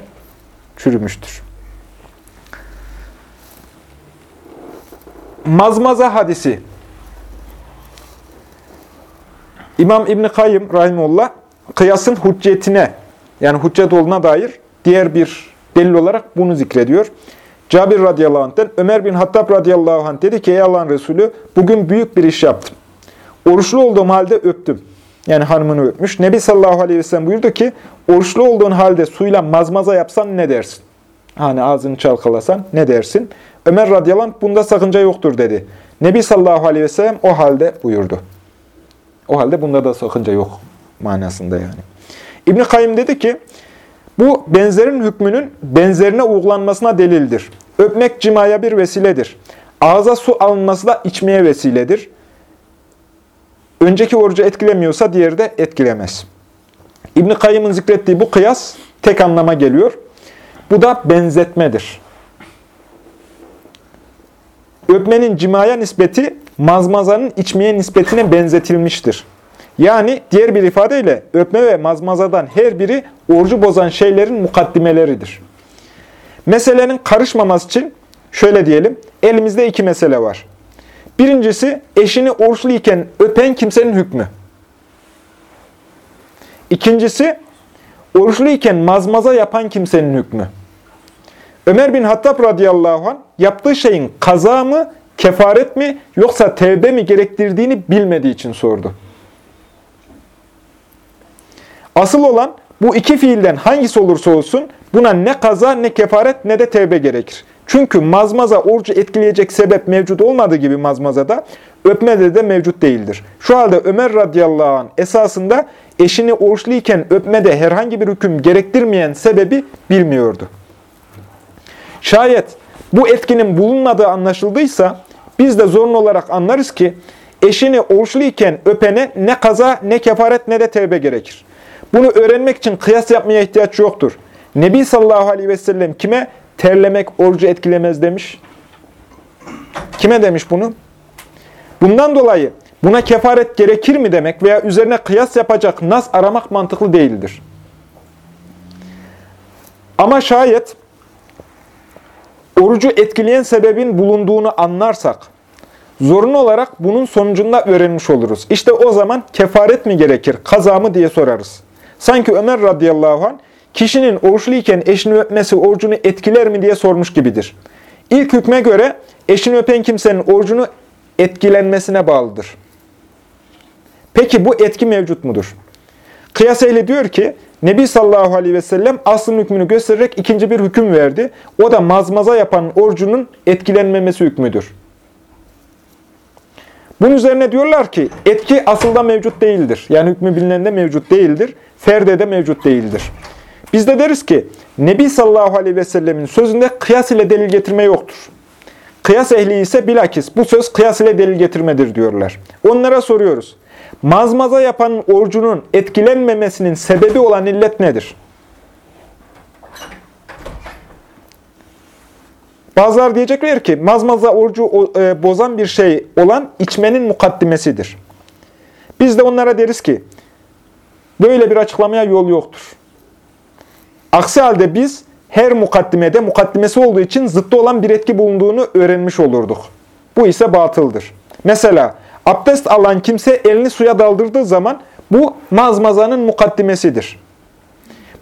çürümüştür. Mazmaza hadisi. İmam İbni Kayyım Rahimullah kıyasın hüccetine yani hüccet olduğuna dair diğer bir delil olarak bunu zikrediyor. Cabir radıyallahu anh'ten Ömer bin Hattab radıyallahu anh dedi ki ey Allah'ın Resulü bugün büyük bir iş yaptım. Oruçlu olduğum halde öptüm. Yani hanımını öpmüş. Nebi sallallahu aleyhi ve sellem buyurdu ki oruçlu olduğun halde suyla mazmaza yapsan ne dersin? Hani ağzını çalkalasan ne dersin? Ömer radıyallahu anh bunda sakınca yoktur dedi. Nebi sallallahu aleyhi ve sellem o halde buyurdu. O halde bunda da sakınca yok manasında yani. İbn Kayyim dedi ki bu benzerin hükmünün benzerine uygulanmasına delildir. Öpmek cimaya bir vesiledir. Ağza su alınması da içmeye vesiledir. Önceki orucu etkilemiyorsa diğeri de etkilemez. İbn Kayyım'ın zikrettiği bu kıyas tek anlama geliyor. Bu da benzetmedir. Öpmenin cimaya nispeti mazmazanın içmeye nispetine benzetilmiştir. Yani diğer bir ifadeyle öpme ve mazmazadan her biri orucu bozan şeylerin mukaddimeleridir. Meselenin karışmaması için şöyle diyelim, elimizde iki mesele var. Birincisi eşini oruçlu iken öpen kimsenin hükmü. İkincisi oruçlu iken mazmaza yapan kimsenin hükmü. Ömer bin Hattab radıyallahu anh yaptığı şeyin kaza mı, kefaret mi yoksa tevbe mi gerektirdiğini bilmediği için sordu. Asıl olan bu iki fiilden hangisi olursa olsun buna ne kaza ne kefaret ne de tevbe gerekir. Çünkü mazmaza orucu etkileyecek sebep mevcut olmadığı gibi mazmazada öpmede de mevcut değildir. Şu halde Ömer radıyallahu anh esasında eşini oruçluyken öpmede herhangi bir hüküm gerektirmeyen sebebi bilmiyordu. Şayet bu etkinin bulunmadığı anlaşıldıysa biz de zorunlu olarak anlarız ki eşini oruçluyken öpene ne kaza ne kefaret ne de tevbe gerekir. Bunu öğrenmek için kıyas yapmaya ihtiyaç yoktur. Nebi sallallahu aleyhi ve sellem kime terlemek orucu etkilemez demiş? Kime demiş bunu? Bundan dolayı buna kefaret gerekir mi demek veya üzerine kıyas yapacak nas aramak mantıklı değildir. Ama şayet orucu etkileyen sebebin bulunduğunu anlarsak, zorunlu olarak bunun sonucunda öğrenmiş oluruz. İşte o zaman kefaret mi gerekir, kaza mı diye sorarız. Sanki Ömer radıyallahu anh, kişinin oruçluyken eşini öpmesi orucunu etkiler mi diye sormuş gibidir. İlk hükme göre eşini öpen kimsenin orucunu etkilenmesine bağlıdır. Peki bu etki mevcut mudur? Kıyas ehli diyor ki, Nebi sallallahu aleyhi ve sellem aslın hükmünü göstererek ikinci bir hüküm verdi. O da mazmaza yapan orucunun etkilenmemesi hükmüdür. Bunun üzerine diyorlar ki etki asılda mevcut değildir. Yani hükmü bilinende mevcut değildir. Ferde de mevcut değildir. Biz de deriz ki Nebi sallallahu aleyhi ve sellemin sözünde kıyas ile delil getirme yoktur. Kıyas ehli ise bilakis bu söz kıyas ile delil getirmedir diyorlar. Onlara soruyoruz. Mazmaza yapan orucunun etkilenmemesinin sebebi olan illet nedir? Bazılar diyecekler ki mazmaza orucu e, bozan bir şey olan içmenin mukaddimesidir. Biz de onlara deriz ki böyle bir açıklamaya yol yoktur. Aksi halde biz her mukaddimede mukaddimesi olduğu için zıttı olan bir etki bulunduğunu öğrenmiş olurduk. Bu ise batıldır. Mesela abdest alan kimse elini suya daldırdığı zaman bu mazmazanın mukaddimesidir.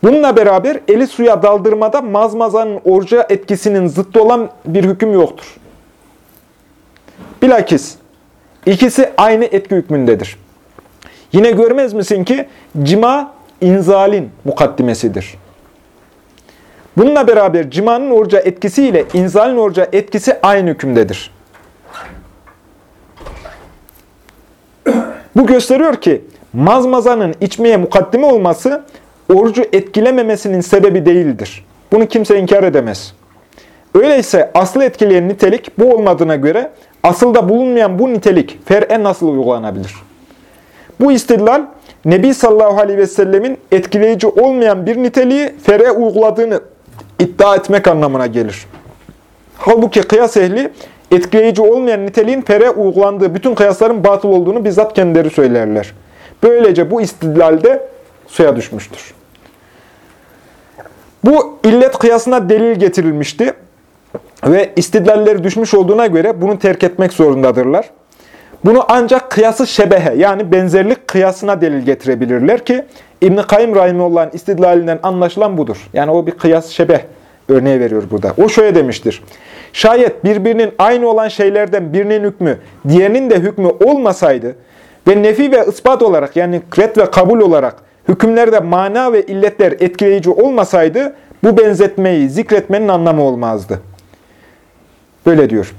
Bununla beraber eli suya daldırmada mazmazanın oruca etkisinin zıttı olan bir hüküm yoktur. Bilakis ikisi aynı etki hükmündedir. Yine görmez misin ki cima inzalin mukaddimesidir. Bununla beraber cimanın oruca etkisiyle inzalin oruca etkisi aynı hükümdedir. Bu gösteriyor ki mazmazanın içmeye mukaddime olması orucu etkilememesinin sebebi değildir. Bunu kimse inkar edemez. Öyleyse asıl etkileyen nitelik bu olmadığına göre asılda bulunmayan bu nitelik fer'e nasıl uygulanabilir? Bu istidlal Nebi sallallahu aleyhi ve sellemin etkileyici olmayan bir niteliği fer'e uyguladığını iddia etmek anlamına gelir. Halbuki kıyas ehli etkileyici olmayan niteliğin fer'e uygulandığı bütün kıyasların batıl olduğunu bizzat kendileri söylerler. Böylece bu istidlalde suya düşmüştür. Bu illet kıyasına delil getirilmişti ve istidlalleri düşmüş olduğuna göre bunu terk etmek zorundadırlar. Bunu ancak kıyası şebehe yani benzerlik kıyasına delil getirebilirler ki İbn-i Kayyum Rahimullah'ın istidlalinden anlaşılan budur. Yani o bir kıyas şebeh örneği veriyor burada. O şöyle demiştir. Şayet birbirinin aynı olan şeylerden birinin hükmü, diğerinin de hükmü olmasaydı ve nefi ve ispat olarak yani ret ve kabul olarak hükümlerde mana ve illetler etkileyici olmasaydı bu benzetmeyi zikretmenin anlamı olmazdı. Böyle diyor.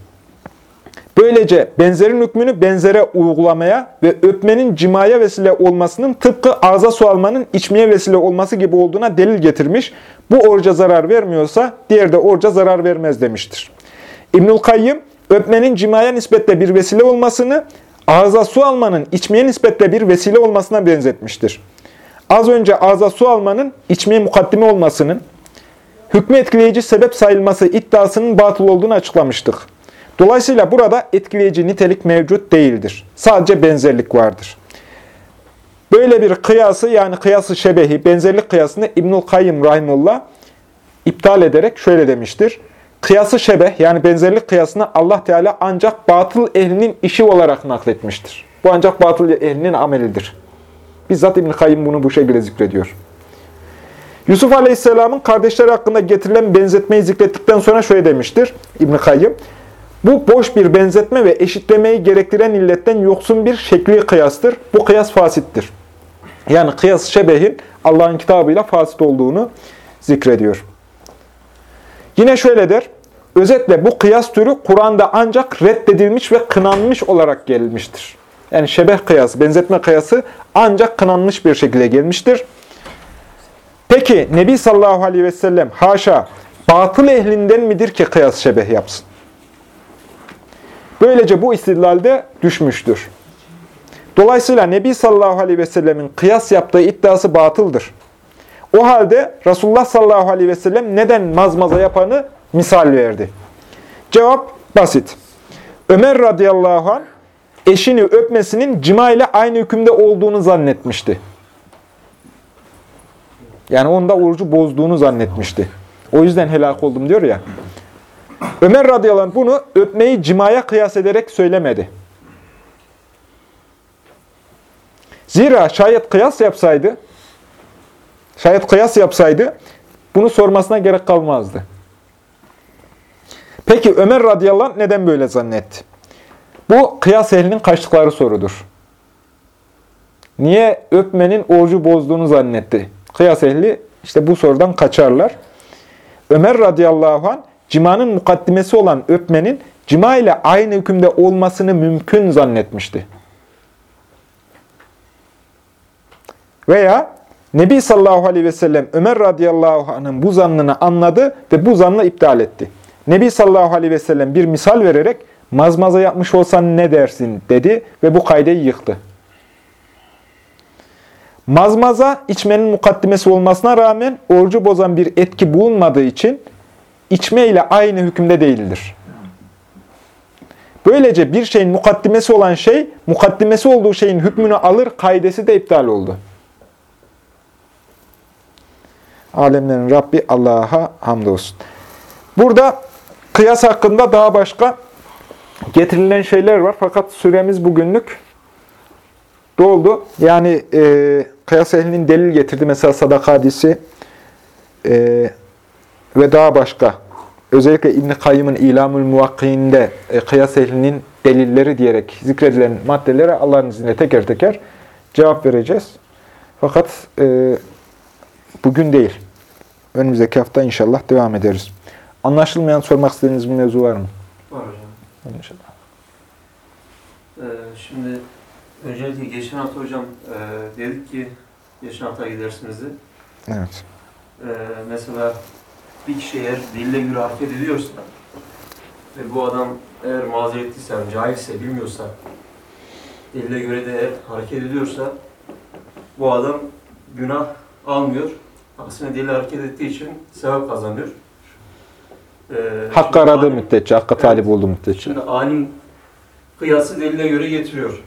Böylece benzerin hükmünü benzere uygulamaya ve öpmenin cimaya vesile olmasının tıpkı ağza su almanın içmeye vesile olması gibi olduğuna delil getirmiş. Bu oruca zarar vermiyorsa diğer de oruca zarar vermez demiştir. İbnül Kayyım öpmenin cimaya nispetle bir vesile olmasını ağza su almanın içmeye nispetle bir vesile olmasına benzetmiştir. Az önce ağza su almanın içmeye mukaddime olmasının hükmü etkileyici sebep sayılması iddiasının batıl olduğunu açıklamıştık. Dolayısıyla burada etkileyici nitelik mevcut değildir. Sadece benzerlik vardır. Böyle bir kıyası yani kıyası şebehi, benzerlik kıyasını İbnül Kayyım Rahimullah iptal ederek şöyle demiştir. Kıyası şebeh yani benzerlik kıyasını Allah Teala ancak batıl ehlinin işi olarak nakletmiştir. Bu ancak batıl ehlinin amelidir. Bizzat İbn-i Kayyım bunu bu şekilde zikrediyor. Yusuf Aleyhisselam'ın kardeşleri hakkında getirilen benzetmeyi zikrettikten sonra şöyle demiştir İbn-i Kayyım. Bu boş bir benzetme ve eşitlemeyi gerektiren illetten yoksun bir şekli kıyastır. Bu kıyas fasittir. Yani kıyas şebehin Allah'ın kitabıyla fasit olduğunu zikrediyor. Yine şöyle der, özetle bu kıyas türü Kur'an'da ancak reddedilmiş ve kınanmış olarak gelmiştir. Yani şebeh kıyası, benzetme kıyası ancak kınanmış bir şekilde gelmiştir. Peki Nebi sallallahu aleyhi ve sellem haşa batıl ehlinden midir ki kıyas şebeh yapsın? Böylece bu istidlalde düşmüştür. Dolayısıyla Nebi sallallahu aleyhi ve sellemin kıyas yaptığı iddiası batıldır. O halde Resulullah sallallahu aleyhi ve sellem neden mazmaza yapanı misal verdi. Cevap basit. Ömer radıyallahu anh eşini öpmesinin cima ile aynı hükümde olduğunu zannetmişti. Yani onda orucu bozduğunu zannetmişti. O yüzden helak oldum diyor ya. Ömer radıyallahu anh bunu öpmeyi cimaya kıyas ederek söylemedi. Zira şayet kıyas yapsaydı, şayet kıyas yapsaydı bunu sormasına gerek kalmazdı. Peki Ömer radıyallahu anh neden böyle zannetti? Bu kıyas ehlinin kaçtıkları sorudur. Niye öpmenin orucu bozduğunu zannetti? Kıyas ehli işte bu sorudan kaçarlar. Ömer radıyallahu anh cimanın mukaddimesi olan öpmenin cima ile aynı hükümde olmasını mümkün zannetmişti. Veya Nebi sallallahu aleyhi ve sellem Ömer radıyallahu anh'ın bu zannını anladı ve bu zannı iptal etti. Nebi sallallahu aleyhi ve sellem bir misal vererek mazmaza yapmış olsan ne dersin dedi ve bu kaydeyi yıktı. Mazmaza içmenin mukaddimesi olmasına rağmen orucu bozan bir etki bulunmadığı için içme ile aynı hükümde değildir. Böylece bir şeyin mukaddimesi olan şey, mukaddimesi olduğu şeyin hükmünü alır, kaidesi de iptal oldu. Alemlerin Rabbi Allah'a hamdolsun. Burada kıyas hakkında daha başka getirilen şeyler var. Fakat süremiz bugünlük doldu. Yani e, kıyas ehlinin delil getirdi. Mesela sadaka hadisi e, ve daha başka. Özellikle İbn-i Kayyım'ın İlamül Muvakki'inde e, kıyas ehlinin delilleri diyerek zikredilen maddelere Allah'ın izniyle teker teker cevap vereceğiz. Fakat e, bugün değil. Önümüzdeki hafta inşallah devam ederiz. Anlaşılmayan sormak istediğiniz bir mevzu var mı? Var hocam. İnşallah. Ee, şimdi öncelikle geçen hafta hocam e, dedik ki geçen hafta gidersinizdi. Evet. Ee, mesela bir kişi eğer dille göre hareket ediyorsa ve bu adam eğer mazeretliyse, yani cahilse, bilmiyorsa dille göre de eğer hareket ediyorsa bu adam günah almıyor. Aksine dille hareket ettiği için sevap kazanıyor. Ee, Hakkı aradığı alim- müddetçe, hakka talip olduğu müddetçe. Şimdi alim kıyası delile göre getiriyor.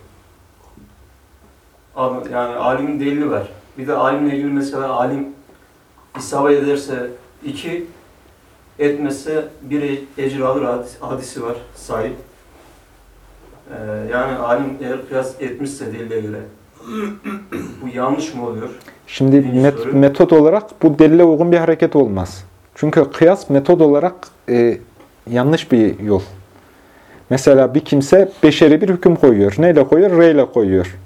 Yani alimin delili var. Bir de alimle ilgili mesela alim isabet ederse iki, etmezse bir e- ecir alır hadis- hadisi var sahip. Ee, yani alim eğer kıyas etmişse delile göre bu yanlış mı oluyor? Şimdi met- metot olarak bu delile uygun bir hareket olmaz. Çünkü kıyas metod olarak e, yanlış bir yol. Mesela bir kimse beşeri bir hüküm koyuyor. Neyle koyuyor? Re ile koyuyor.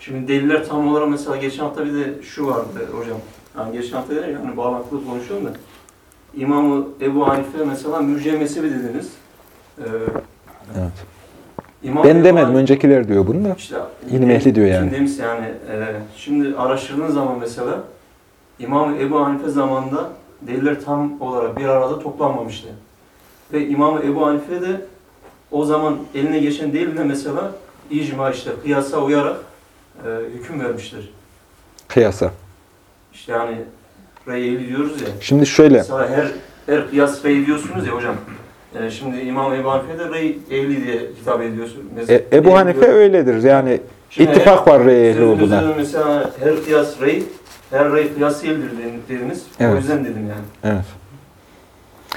Şimdi deliller tam olarak mesela geçen hafta bir de şu vardı hocam. Yani geçen hafta değil yani bağlantılı konuşuyorum da. İmamı Ebu Hanife mesela mürciye mezhebi dediniz. Ee, Evet. İmam Ben demedim. Öncekiler diyor bunu da. İşte, İlim ehli diyor yani. Demiş yani. e, şimdi araştırdığın zaman mesela İmam Ebu Hanife zamanında deliller tam olarak bir arada toplanmamıştı. Ve İmam Ebu Hanife de o zaman eline geçen değil de mesela icma işte kıyasa uyarak e, hüküm vermiştir. Kıyasa. İşte yani rey diyoruz ya. Şimdi şöyle. Mesela her her kıyas rey diyorsunuz ya hocam. E, şimdi İmam Ebu Hanife de rey ehli diye hitap ediyorsun. E, Mesela, Ebu rey Hanife diyor. öyledir. Yani Şimdi ittifak var re ehli olduğuna. mesela her kıyas rey, her rey kıyas değildir dediniz. Evet. O yüzden dedim yani. Evet.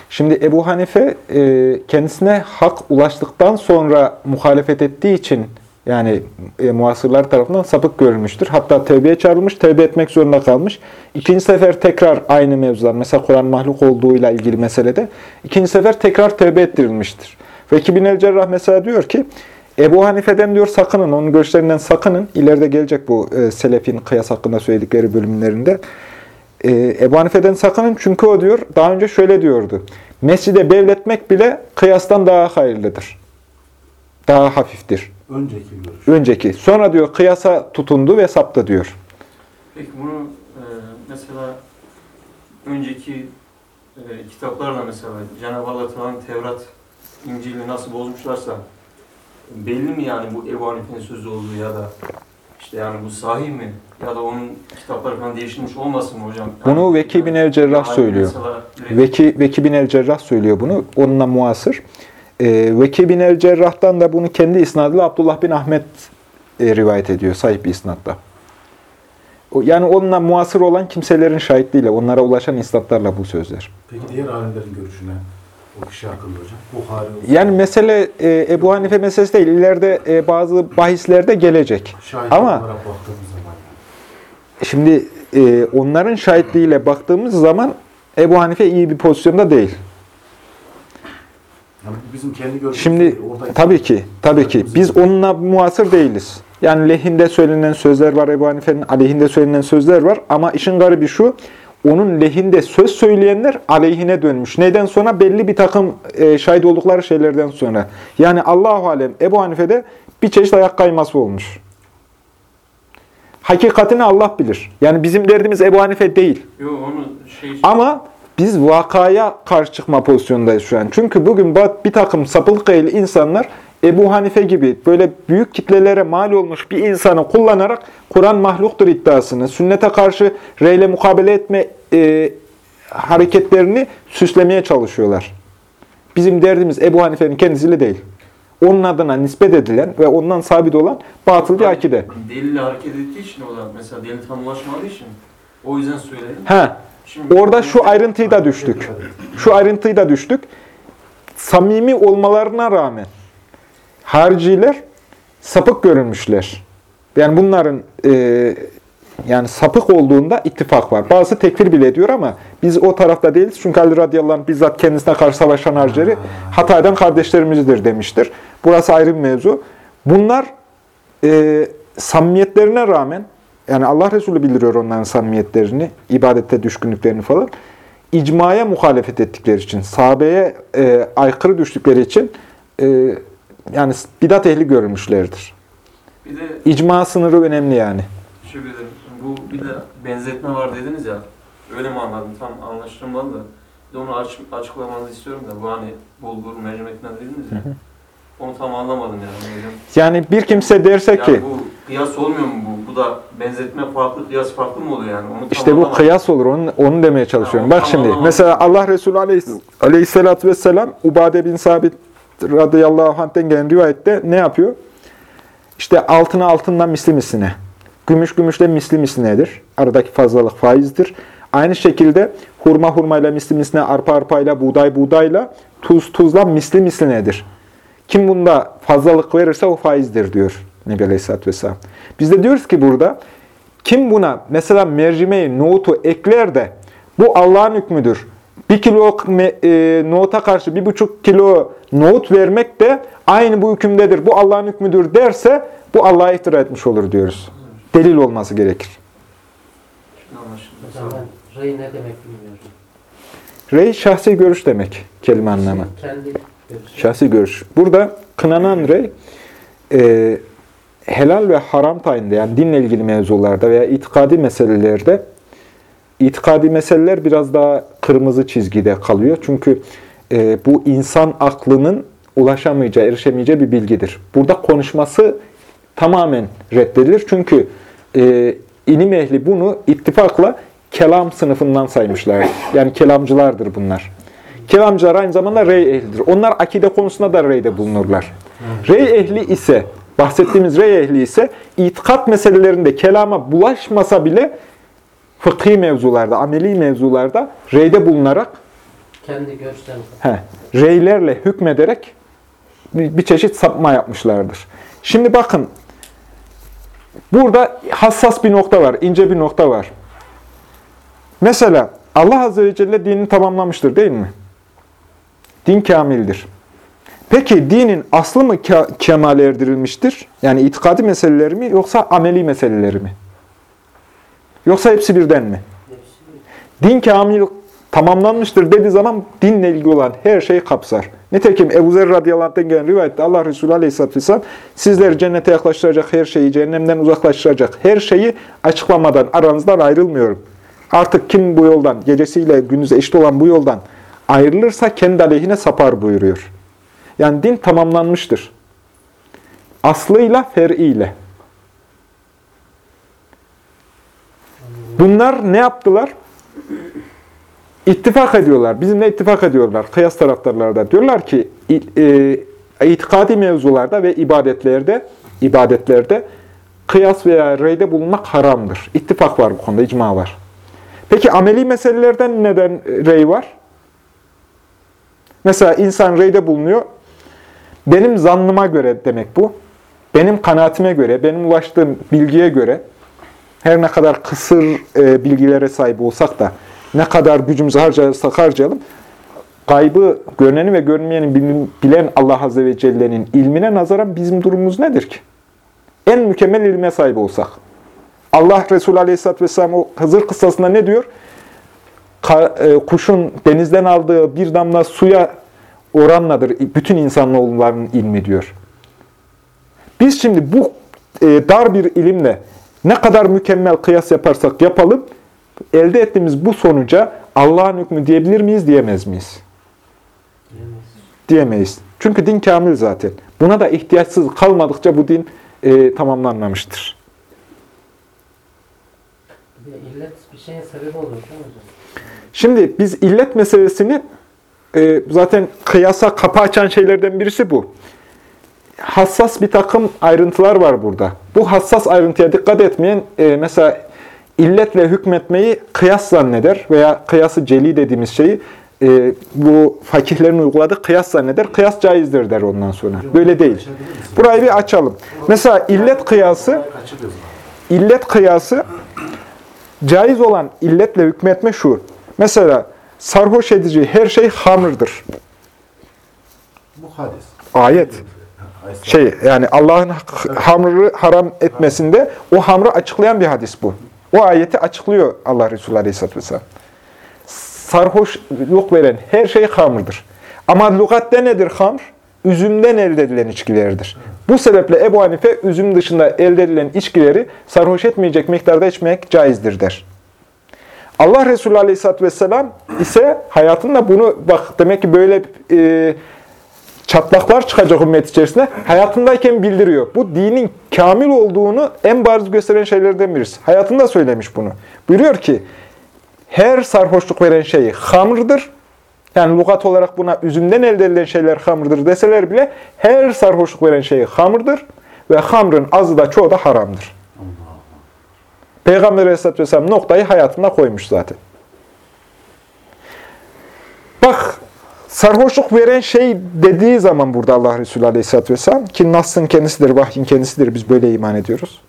Şimdi Ebu Hanife e, kendisine hak ulaştıktan sonra muhalefet ettiği için yani e, muasırlar tarafından sapık görülmüştür. Hatta tevbeye çağrılmış, tevbe etmek zorunda kalmış. İkinci sefer tekrar aynı mevzular, mesela Kur'an mahluk olduğuyla ilgili meselede, ikinci sefer tekrar tevbe ettirilmiştir. Ve Kibin el Cerrah mesela diyor ki, Ebu Hanife'den diyor sakının, onun görüşlerinden sakının. İleride gelecek bu e, Selefin kıyas hakkında söyledikleri bölümlerinde. E, Ebu Hanife'den sakının çünkü o diyor, daha önce şöyle diyordu. Mescide bevletmek bile kıyastan daha hayırlıdır. Daha hafiftir. Önceki görüş. Önceki. Sonra diyor kıyasa tutundu ve saptı diyor. Peki bunu e, mesela önceki e, kitaplarla mesela Cenab-ı Allah Teala'nın Tevrat, İncil'i nasıl bozmuşlarsa belli mi yani bu Ebu Hanife'nin sözü olduğu ya da işte yani bu sahih mi? Ya da onun kitapları falan değiştirmiş olmasın mı hocam? Bunu Yani- Veki bin el-Cerrah Yani söylüyor. mesela direkt- Veki, Veki bin el-Cerrah söylüyor bunu. Onunla muasır. Ee, Veki bin el-Cerrah'tan da bunu kendi isnadıyla Abdullah bin Ahmet e, rivayet ediyor. Sahip bir isnatla. Yani onunla muasır olan kimselerin şahitliğiyle, onlara ulaşan isnatlarla bu sözler. Peki diğer alimlerin görüşüne o kişi hakkında hocam? Buhari olsun. Yani mesele e, Ebu Hanife meselesi değil. İleride e, bazı bahislerde gelecek. Şahit ama-. Şimdi e, onların şahitliğiyle baktığımız zaman Ebu Hanife iyi bir pozisyonda değil. Yani bizim kendi görüşümüz Şimdi tabii ki, tabii ki biz onunla muasır değiliz. Yani lehinde söylenen sözler var, Ebu Hanife'nin aleyhinde söylenen sözler var. Ama işin garibi şu, onun lehinde söz söyleyenler aleyhine dönmüş. Neden sonra? Belli bir takım e, şahit oldukları şeylerden sonra. Yani Allahu Alem Ebu Hanife'de bir çeşit ayak kayması olmuş. Hakikatini Allah bilir. Yani bizim derdimiz Ebu Hanife değil. Yo onu şey Ama biz vakaya karşı çıkma pozisyondayız şu an. Çünkü bugün bir takım sapılık ehli insanlar Ebu Hanife gibi böyle büyük kitlelere mal olmuş bir insanı kullanarak Kur'an mahluktur iddiasını, sünnete karşı reyle mukabele etme e, hareketlerini süslemeye çalışıyorlar. Bizim derdimiz Ebu Hanife'nin kendisiyle değil. Onun adına nispet edilen ve ondan sabit olan batıl bir akide. delille hareket ettiği için o da mesela delil tam ulaşmadığı için o yüzden söyledim. Ha, orada şu ayrıntıyı da düştük. Şu ayrıntıyı da düştük. Samimi olmalarına rağmen hariciler sapık görünmüşler. Yani bunların e, yani sapık olduğunda ittifak var. Bazı tekfir bile ediyor ama biz o tarafta değiliz. Çünkü Ali radıyallahu anh bizzat kendisine karşı savaşan haricileri Hatay'dan kardeşlerimizdir demiştir. Burası ayrı bir mevzu. Bunlar e, samimiyetlerine rağmen yani Allah Resulü bildiriyor onların samimiyetlerini, ibadette düşkünlüklerini falan. İcmaya muhalefet ettikleri için, sahabeye e, aykırı düştükleri için e, yani bidat ehli görülmüşlerdir. bir de İcma sınırı önemli yani. Ederim. Bu bir de benzetme var dediniz ya. Öyle mi anladım? Tam anlaşılmadı da. Bir de onu aç, açıklamanızı istiyorum da. Bu hani bulgur, mercimekten dediniz ya. Onu tam anlamadım yani hocam. Yani bir kimse derse Yani ki, bu kıyas olmuyor mu bu? Bu da benzetme farklı, kıyas farklı mı oluyor yani? Onu tam işte bu anlamadım. kıyas olur, onu, onu demeye çalışıyorum. Ya, Bak şimdi, tamam. mesela Allah Resulü aleyhis- aleyhissalatü vesselam, Ubade bin Sabit radıyallahu anh'ten gelen rivayette ne yapıyor? İşte altına altından misli misline, gümüş gümüşle misli mislinedir. Aradaki fazlalık faizdir. Aynı şekilde hurma hurmayla misli misline, arpa arpayla, buğday buğdayla, tuz tuzla misli mislinedir. Kim bunda fazlalık verirse o faizdir diyor Nebi Aleyhisselatü Vesselam. Biz de diyoruz ki burada kim buna mesela mercimeği, nohutu ekler de bu Allah'ın hükmüdür. Bir kilo e, nohuta karşı bir buçuk kilo nohut vermek de aynı bu hükümdedir. Bu Allah'ın hükmüdür derse bu Allah'a iftira etmiş olur diyoruz. Delil olması gerekir. Anlaşıldı. Rey ne demek bilmiyorum. Rey şahsi görüş demek kelime anlamı. Kendi. Şahsi görüş. Burada kınanan rey e, helal ve haram tayinde yani dinle ilgili mevzularda veya itikadi meselelerde itikadi meseleler biraz daha kırmızı çizgide kalıyor. Çünkü e, bu insan aklının ulaşamayacağı, erişemeyeceği bir bilgidir. Burada konuşması tamamen reddedilir. Çünkü e, ilim ehli bunu ittifakla kelam sınıfından saymışlar. Yani kelamcılardır bunlar. Kelamcılar aynı zamanda rey ehlidir. Onlar akide konusunda da reyde bulunurlar. Rey ehli ise, bahsettiğimiz rey ehli ise itikat meselelerinde kelama bulaşmasa bile fıkhi mevzularda, ameli mevzularda reyde bulunarak, Kendi görüşlerini he, reylerle hükmederek bir bir çeşit sapma yapmışlardır. Şimdi bakın, burada hassas bir nokta var, ince bir nokta var. Mesela Allah Azze ve Celle dinini tamamlamıştır değil mi? Din kamildir. Peki dinin aslı mı ke- kemale erdirilmiştir? Yani itikadi meseleleri mi yoksa ameli meseleleri mi? Yoksa hepsi birden mi? Din kamil tamamlanmıştır dediği zaman dinle ilgili olan her şeyi kapsar. Nitekim Ebu Zer radıyallahu gelen rivayette Allah Resulü aleyhisselatü vesselam sizleri cennete yaklaştıracak her şeyi, cehennemden uzaklaştıracak her şeyi açıklamadan aranızdan ayrılmıyorum. Artık kim bu yoldan, gecesiyle gündüz eşit olan bu yoldan ayrılırsa kendi aleyhine sapar buyuruyor. Yani din tamamlanmıştır. Aslıyla, fer'iyle. Bunlar ne yaptılar? İttifak ediyorlar. Bizimle ittifak ediyorlar. Kıyas taraftarları da. Diyorlar ki e, itikadi mevzularda ve ibadetlerde ibadetlerde kıyas veya reyde bulunmak haramdır. İttifak var bu konuda, icma var. Peki ameli meselelerden neden rey var? Mesela insan reyde bulunuyor. Benim zannıma göre demek bu. Benim kanaatime göre, benim ulaştığım bilgiye göre her ne kadar kısır e, bilgilere sahip olsak da ne kadar gücümüzü harcarsak harcayalım, gaybı görüneni ve görünmeyeni bilin- bilen Allah Azze ve Celle'nin ilmine nazaran bizim durumumuz nedir ki? En mükemmel ilme sahip olsak. Allah Resulü Aleyhisselatü Vesselam o Hızır kıssasında ne diyor? E, kuşun denizden aldığı bir damla suya oranladır bütün insanoğullarının ilmi diyor. Biz şimdi bu e, dar bir ilimle ne kadar mükemmel kıyas yaparsak yapalım, elde ettiğimiz bu sonuca Allah'ın hükmü diyebilir miyiz, diyemez miyiz? diyemeyiz. Çünkü din kamil zaten. Buna da ihtiyaçsız kalmadıkça bu din e, tamamlanmamıştır. Bir illet bir şeyin sebebi olur değil mi? Şimdi biz illet meselesini e, zaten kıyasa kapı açan şeylerden birisi bu. Hassas bir takım ayrıntılar var burada. Bu hassas ayrıntıya dikkat etmeyen e, mesela illetle hükmetmeyi kıyas zanneder veya kıyası celi dediğimiz şeyi e, bu fakihlerin uyguladığı kıyas zanneder. Kıyas caizdir der ondan sonra. Böyle değil. Burayı bir açalım. Mesela illet kıyası. İllet kıyası caiz olan illetle hükmetme şu. Mesela sarhoş edici her şey hamırdır. Bu hadis. Ayet. Şey yani Allah'ın hamrı haram etmesinde o hamrı açıklayan bir hadis bu. O ayeti açıklıyor Allah Resulü Aleyhisselatü Vesselam. Sarhoşluk veren her şey hamırdır. Ama lügatte nedir hamr? Üzümden elde edilen içkilerdir. Bu sebeple Ebu Hanife üzüm dışında elde edilen içkileri sarhoş etmeyecek miktarda içmek caizdir der. Allah Resulü Aleyhisselatü Vesselam ise hayatında bunu bak demek ki böyle e, çatlaklar çıkacak ümmet içerisinde hayatındayken bildiriyor. Bu dinin kamil olduğunu en bariz gösteren şeylerden birisi. Hayatında söylemiş bunu. Buyuruyor ki her sarhoşluk veren şey hamırdır. Yani lugat olarak buna üzümden elde edilen şeyler hamırdır deseler bile her sarhoşluk veren şey hamırdır ve hamrın azı da çoğu da haramdır. Peygamber Aleyhisselatü Vesselam noktayı hayatında koymuş zaten. Bak, sarhoşluk veren şey dediği zaman burada Allah Resulü Aleyhisselatü Vesselam, ki Nas'ın kendisidir, vahyin kendisidir, biz böyle iman ediyoruz.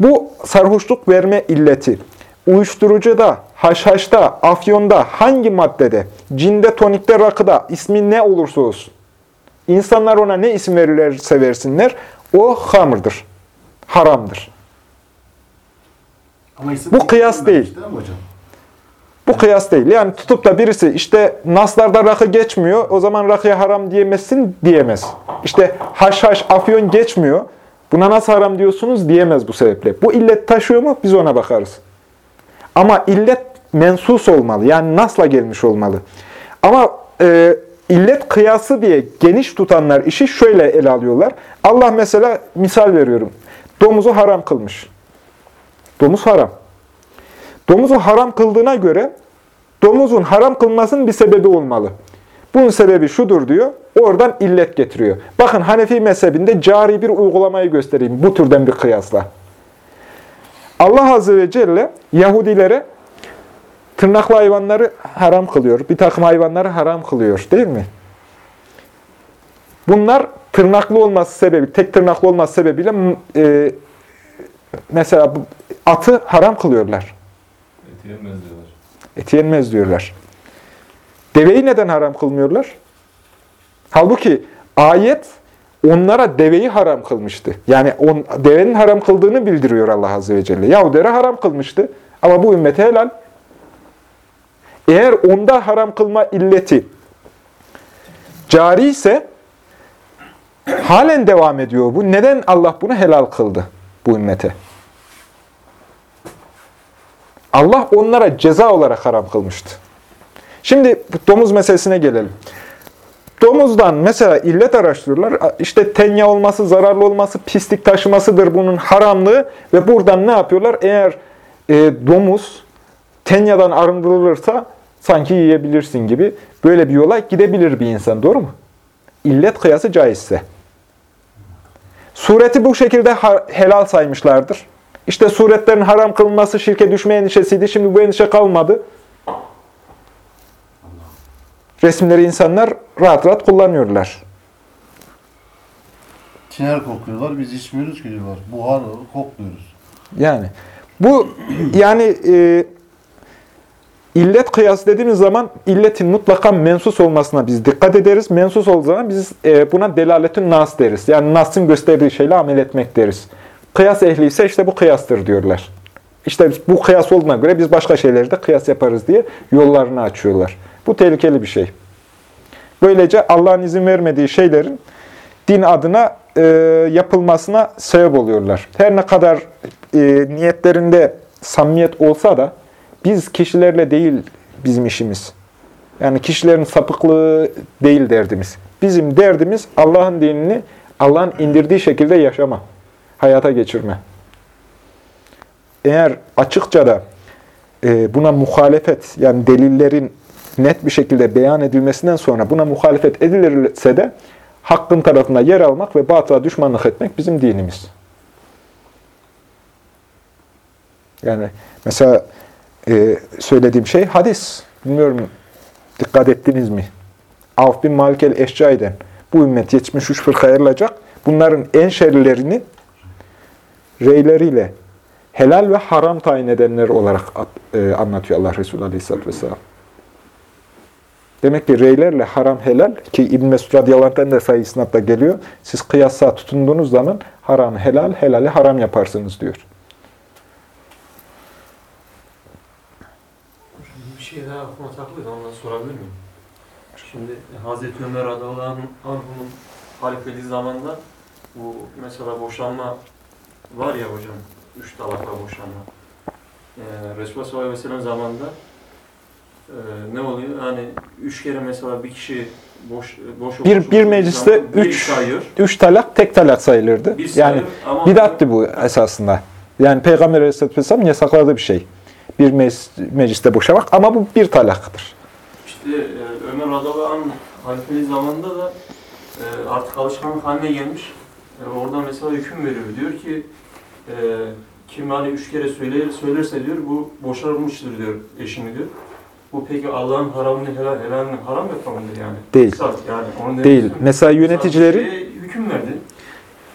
Bu sarhoşluk verme illeti, uyuşturucuda, haşhaşta, afyonda, hangi maddede, cinde, tonikte, rakıda, ismi ne olursa olsun, insanlar ona ne isim verirlerse versinler, o hamırdır, haramdır. Bu kıyas değil. Bu kıyas değil. Yani tutup da birisi işte naslarda rakı geçmiyor, o zaman rakıya haram diyemezsin diyemez. İşte haşhaş, afyon geçmiyor, buna nasıl haram diyorsunuz diyemez bu sebeple. Bu illet taşıyor mu? Biz ona bakarız. Ama illet mensus olmalı. Yani nasla gelmiş olmalı. Ama e, illet kıyası diye geniş tutanlar işi şöyle ele alıyorlar. Allah mesela misal veriyorum. Domuzu haram kılmış. Domuz haram. Domuzu haram kıldığına göre domuzun haram kılmasının bir sebebi olmalı. Bunun sebebi şudur diyor. Oradan illet getiriyor. Bakın Hanefi mezhebinde cari bir uygulamayı göstereyim bu türden bir kıyasla. Allah Azze ve Celle Yahudilere tırnaklı hayvanları haram kılıyor. Bir takım hayvanları haram kılıyor değil mi? Bunlar tırnaklı olması sebebi, tek tırnaklı olması sebebiyle e, mesela bu atı haram kılıyorlar. Eti yenmez diyorlar. Eti yenmez diyorlar. Deveyi neden haram kılmıyorlar? Halbuki ayet onlara deveyi haram kılmıştı. Yani on, devenin haram kıldığını bildiriyor Allah Azze ve Celle. Yahudilere haram kılmıştı ama bu ümmete helal. Eğer onda haram kılma illeti cari ise halen devam ediyor bu. Neden Allah bunu helal kıldı bu ümmete? Allah onlara ceza olarak haram kılmıştı. Şimdi domuz meselesine gelelim. Domuzdan mesela illet araştırıyorlar. İşte tenya olması, zararlı olması, pislik taşımasıdır bunun haramlığı. Ve buradan ne yapıyorlar? Eğer e, domuz tenyadan arındırılırsa sanki yiyebilirsin gibi böyle bir yola gidebilir bir insan. Doğru mu? İllet kıyası caizse. Sureti bu şekilde helal saymışlardır. İşte suretlerin haram kılınması şirke düşme endişesiydi. Şimdi bu endişe kalmadı. Resimleri insanlar rahat rahat kullanıyorlar. Tiner kokuyorlar, biz içmiyoruz ki diyorlar. Buhar kokluyoruz. Yani bu yani e, illet kıyası dediğimiz zaman illetin mutlaka mensus olmasına biz dikkat ederiz. Mensus olduğu zaman biz e, buna delaletün nas deriz. Yani nasın gösterdiği şeyle amel etmek deriz. Kıyas ehli ise işte bu kıyastır diyorlar. İşte bu kıyas olduğuna göre biz başka şeyleri de kıyas yaparız diye yollarını açıyorlar. Bu tehlikeli bir şey. Böylece Allah'ın izin vermediği şeylerin din adına e, yapılmasına sebep oluyorlar. Her ne kadar e, niyetlerinde samimiyet olsa da biz kişilerle değil bizim işimiz. Yani kişilerin sapıklığı değil derdimiz. Bizim derdimiz Allah'ın dinini Allah'ın indirdiği şekilde yaşama, hayata geçirme. Eğer açıkça da e, buna muhalefet, yani delillerin net bir şekilde beyan edilmesinden sonra buna muhalefet edilirse de hakkın tarafında yer almak ve batığa düşmanlık etmek bizim dinimiz. Yani mesela e, söylediğim şey hadis. Bilmiyorum dikkat ettiniz mi? Avf bin Malik el-Eşcai'den bu ümmet 73 fırka ayrılacak. Bunların en şerlilerini reyleriyle helal ve haram tayin edenler olarak e, anlatıyor Allah Resulü Aleyhisselatü Vesselam. Demek ki reylerle haram helal ki İbn Mesud radıyallahu da sayı geliyor. Siz kıyasa tutunduğunuz zaman haram helal, helali haram yaparsınız diyor. Bir şey daha aklıma takılıyor, ondan sorabilir miyim? Şimdi Hazreti Ömer radıyallahu anh'ın halifeliği zamanında bu mesela boşanma var ya hocam, üç talakla boşanma. Ee, Resulullah sallallahu aleyhi ve sellem zamanında e, ne oluyor? Yani üç kere mesela bir kişi boş boş Bir, boş- bir mecliste zaman bir üç, sayıyor. üç talak tek talak sayılırdı. Bir sayıyor Yani ama bidattı bu esasında. Yani Peygamber Aleyhisselatü Vesselam yasakladığı bir şey. Bir meclis, mecliste boşamak ama bu bir talaktır. İşte e, Ömer radıyallahu anh halifeliği zamanında da e, artık alışkanlık haline gelmiş. E, orada mesela hüküm veriyor. Diyor ki e, kim hani üç kere söyler, söylerse diyor bu boşanmıştır diyor eşini diyor. Bu peki Allah'ın haramını helal, helalini haram yapamadır yani. Değil. Yani. Onu Değil. istiyorum. Mesela şeye hüküm verdi.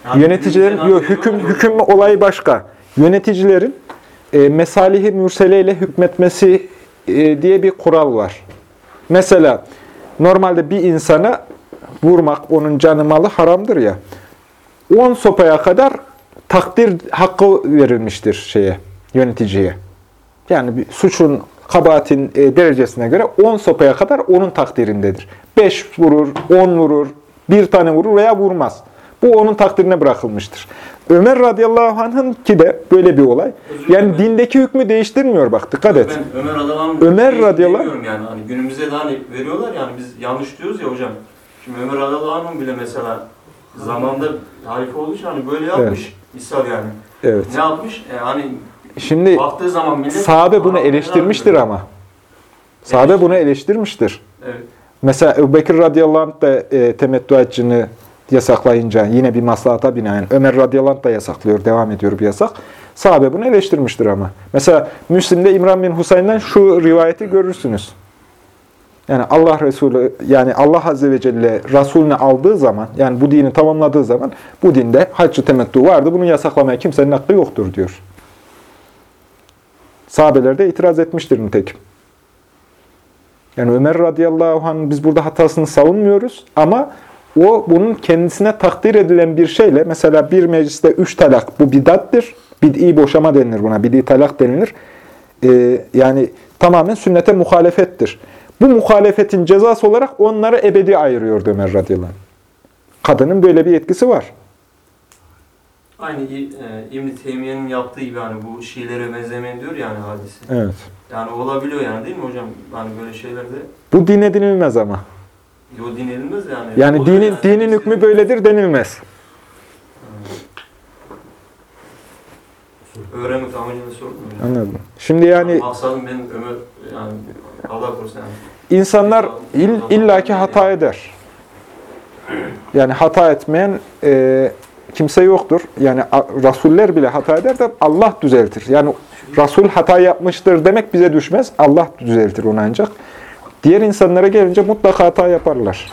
Yani Yöneticilerin yok hüküm hüküm olayı başka. Yöneticilerin e, mesalihi mürseleyle hükmetmesi e, diye bir kural var. Mesela normalde bir insana vurmak, onun canı malı haramdır ya. 10 sopaya kadar takdir hakkı verilmiştir şeye, yöneticiye. Yani bir suçun, kabahatin e, derecesine göre 10 sopaya kadar onun takdirindedir. 5 vurur, 10 vurur, bir tane vurur veya vurmaz. Bu onun takdirine bırakılmıştır. Ömer radıyallahu anh'ın ki de böyle bir olay. Özür Yani dilerim. dindeki hükmü değiştirmiyor bak dikkat et. Ben Ömer radıyallahu Ömer radıyallahu- demiyorum yani hani günümüzde de hani veriyorlar yani biz yanlış diyoruz ya hocam. Şimdi Ömer radıyallahu anh bile mesela zamanda halife için hani böyle yapmış. Misal yani. Evet. Ne yapmış? E, hani Şimdi baktığı zaman millet sahabe bunu eleştirmiştir ama. Sahabe bunu eleştirmiştir. Evet. Mesela Ebu Bekir radıyallahu anh da e, temettü haccını yasaklayınca yine bir maslahata binaen Ömer radıyallahu da yasaklıyor, devam ediyor bir yasak. Sahabe bunu eleştirmiştir ama. Mesela Müslim'de İmran bin Husayn'dan şu rivayeti görürsünüz. Yani Allah Resulü, yani Allah Azze ve Celle Resulünü aldığı zaman, yani bu dini tamamladığı zaman bu dinde haccı temettü vardı. Bunu yasaklamaya kimsenin hakkı yoktur diyor. Sahabeler de itiraz etmiştir nitekim. Yani Ömer radıyallahu anh biz burada hatasını savunmuyoruz ama o bunun kendisine takdir edilen bir şeyle, mesela bir mecliste üç talak, bu bidattir. Bid'i boşama denilir buna, bid'i talak denilir. Ee, yani tamamen sünnete muhalefettir. Bu muhalefetin cezası olarak onları ebedi ayırıyor Ömer radıyallahu anh. Kadının böyle bir etkisi var. Aynı e, İbn-i Teymiye'nin yaptığı gibi hani bu Şiilere benzemeyin diyor yani hadisi. Evet. Yani olabiliyor yani değil mi hocam? Hani böyle şeylerde Bu din edinilmez ama. Yo din edilmez yani. Yani Oluyor dinin dinin hükmü böyledir denilmez. Öğrenmek amacıyla sormuyor. Yani. Anladım. Şimdi yani Maksadım benim Ömer yani Allah korusun yani. insanlar ill, illaki hata eder. Yani hata etmeyen e, kimse yoktur. Yani rasuller bile hata eder de Allah düzeltir. Yani Rasul hata yapmıştır demek bize düşmez. Allah düzeltir onu ancak. Diğer insanlara gelince mutlaka hata yaparlar.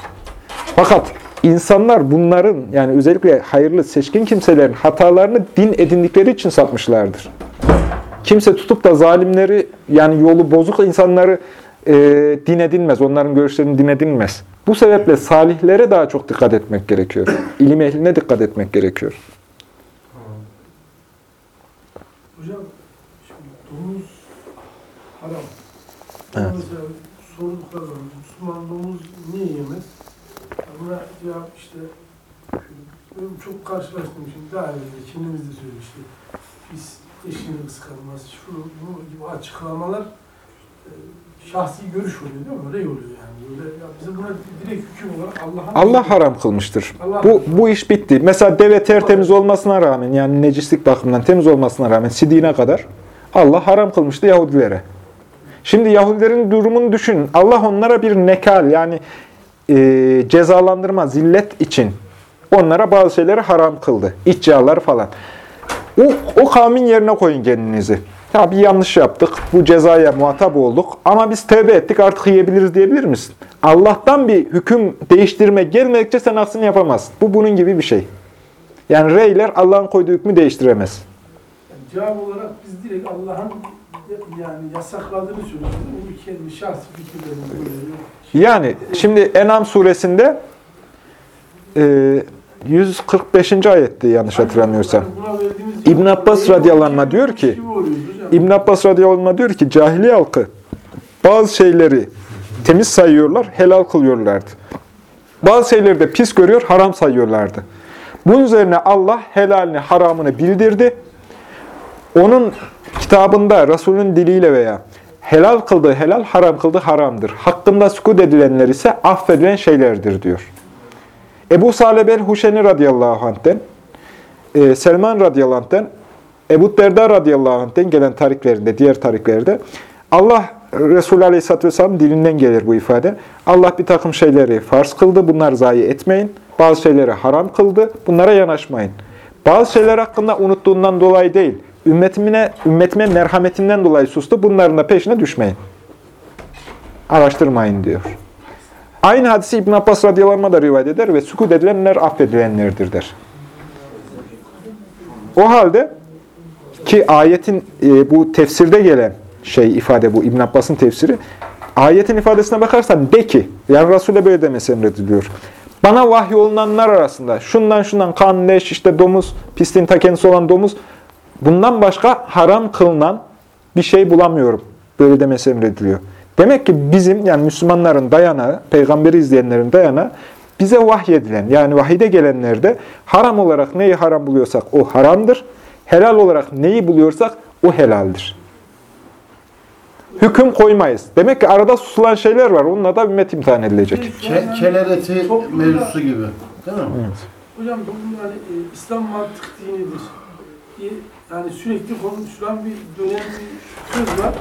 Fakat insanlar bunların yani özellikle hayırlı seçkin kimselerin hatalarını din edindikleri için sapmışlardır. Kimse tutup da zalimleri yani yolu bozuk insanları e, din edinmez. Onların görüşlerini din edinmez. Bu sebeple salihlere daha çok dikkat etmek gerekiyor. İlim ehline dikkat etmek gerekiyor. Hocam şimdi domuz haram. Evet. Mesela sordukları zaman Müslüman domuz niye yemez? Ya Buna cevap işte benim çok karşılaştığım şimdi daha önce kendimiz de söylemiştik. Biz eşini kıskanmaz, şu bu gibi açıklamalar e, şahsi görüş oluyor değil mi? Öyle oluyor yani. Böyle, ya bize buna direkt hüküm olarak Allah'ın Allah haram kılmıştır. Allah Bu, bu iş bitti. Mesela deve tertemiz olmasına rağmen yani necislik bakımından temiz olmasına rağmen sidiğine kadar Allah haram kılmıştı Yahudilere. Şimdi Yahudilerin durumunu düşünün. Allah onlara bir nekal yani e, cezalandırma, zillet için onlara bazı şeyleri haram kıldı. İç yağları falan. O, o kavmin yerine koyun kendinizi. Ya bir yanlış yaptık, bu cezaya muhatap olduk ama biz tevbe ettik artık yiyebiliriz diyebilir misin? Allah'tan bir hüküm değiştirme gelmedikçe sen aksini yapamazsın. Bu bunun gibi bir şey. Yani reyler Allah'ın koyduğu hükmü değiştiremez. Yani cevap olarak biz direkt Allah'ın yani yasakladığını söylüyoruz. Bu kendi şahsi yok. Yani şimdi Enam suresinde e, 145. ayetti yanlış hatırlamıyorsam. Buna verdiğimiz İbn Abbas radıyallahu diyor ki. İbn Abbas radıyallahu diyor ki cahiliye halkı bazı şeyleri temiz sayıyorlar, helal kılıyorlardı. Bazı şeyleri de pis görüyor, haram sayıyorlardı. Bunun üzerine Allah helalini, haramını bildirdi. Onun kitabında Resulün diliyle veya helal kıldığı helal, haram kıldığı haramdır. Hakkında sükut edilenler ise affedilen şeylerdir diyor. Ebu Saleb el-Huşeni radıyallahu anh'ten, e, Selman radıyallahu anh'ten, Ebu Derda radıyallahu anh'ten gelen tariklerinde, diğer tariklerde Allah Resulü aleyhisselatü vesselam dilinden gelir bu ifade. Allah bir takım şeyleri farz kıldı, bunları zayi etmeyin. Bazı şeyleri haram kıldı, bunlara yanaşmayın. Bazı şeyler hakkında unuttuğundan dolayı değil, ümmetime, ümmetime merhametinden dolayı sustu, bunların da peşine düşmeyin. Araştırmayın diyor. Aynı hadisi İbn Abbas radıyallahu da rivayet eder ve sükut edilenler affedilenlerdir der. O halde ki ayetin e, bu tefsirde gelen şey ifade bu İbn Abbas'ın tefsiri. Ayetin ifadesine bakarsan de ki, yani Resul'e böyle demesi emrediliyor. Bana vahiy olunanlar arasında şundan şundan kan, leş, işte domuz, pisliğin ta kendisi olan domuz, bundan başka haram kılınan bir şey bulamıyorum. Böyle demesi emrediliyor. Demek ki bizim yani Müslümanların dayanağı, peygamberi izleyenlerin dayanağı bize vahyedilen yani vahide gelenlerde haram olarak neyi haram buluyorsak o haramdır. Helal olarak neyi buluyorsak o helaldir. Hüküm koymayız. Demek ki arada susulan şeyler var. Onunla da ümmet imtihan edilecek. Ke keler eti mevzusu gibi. Değil mi? Hocam bu yani e, İslam mantık dinidir. diye yani sürekli konuşulan bir dönem bir söz var.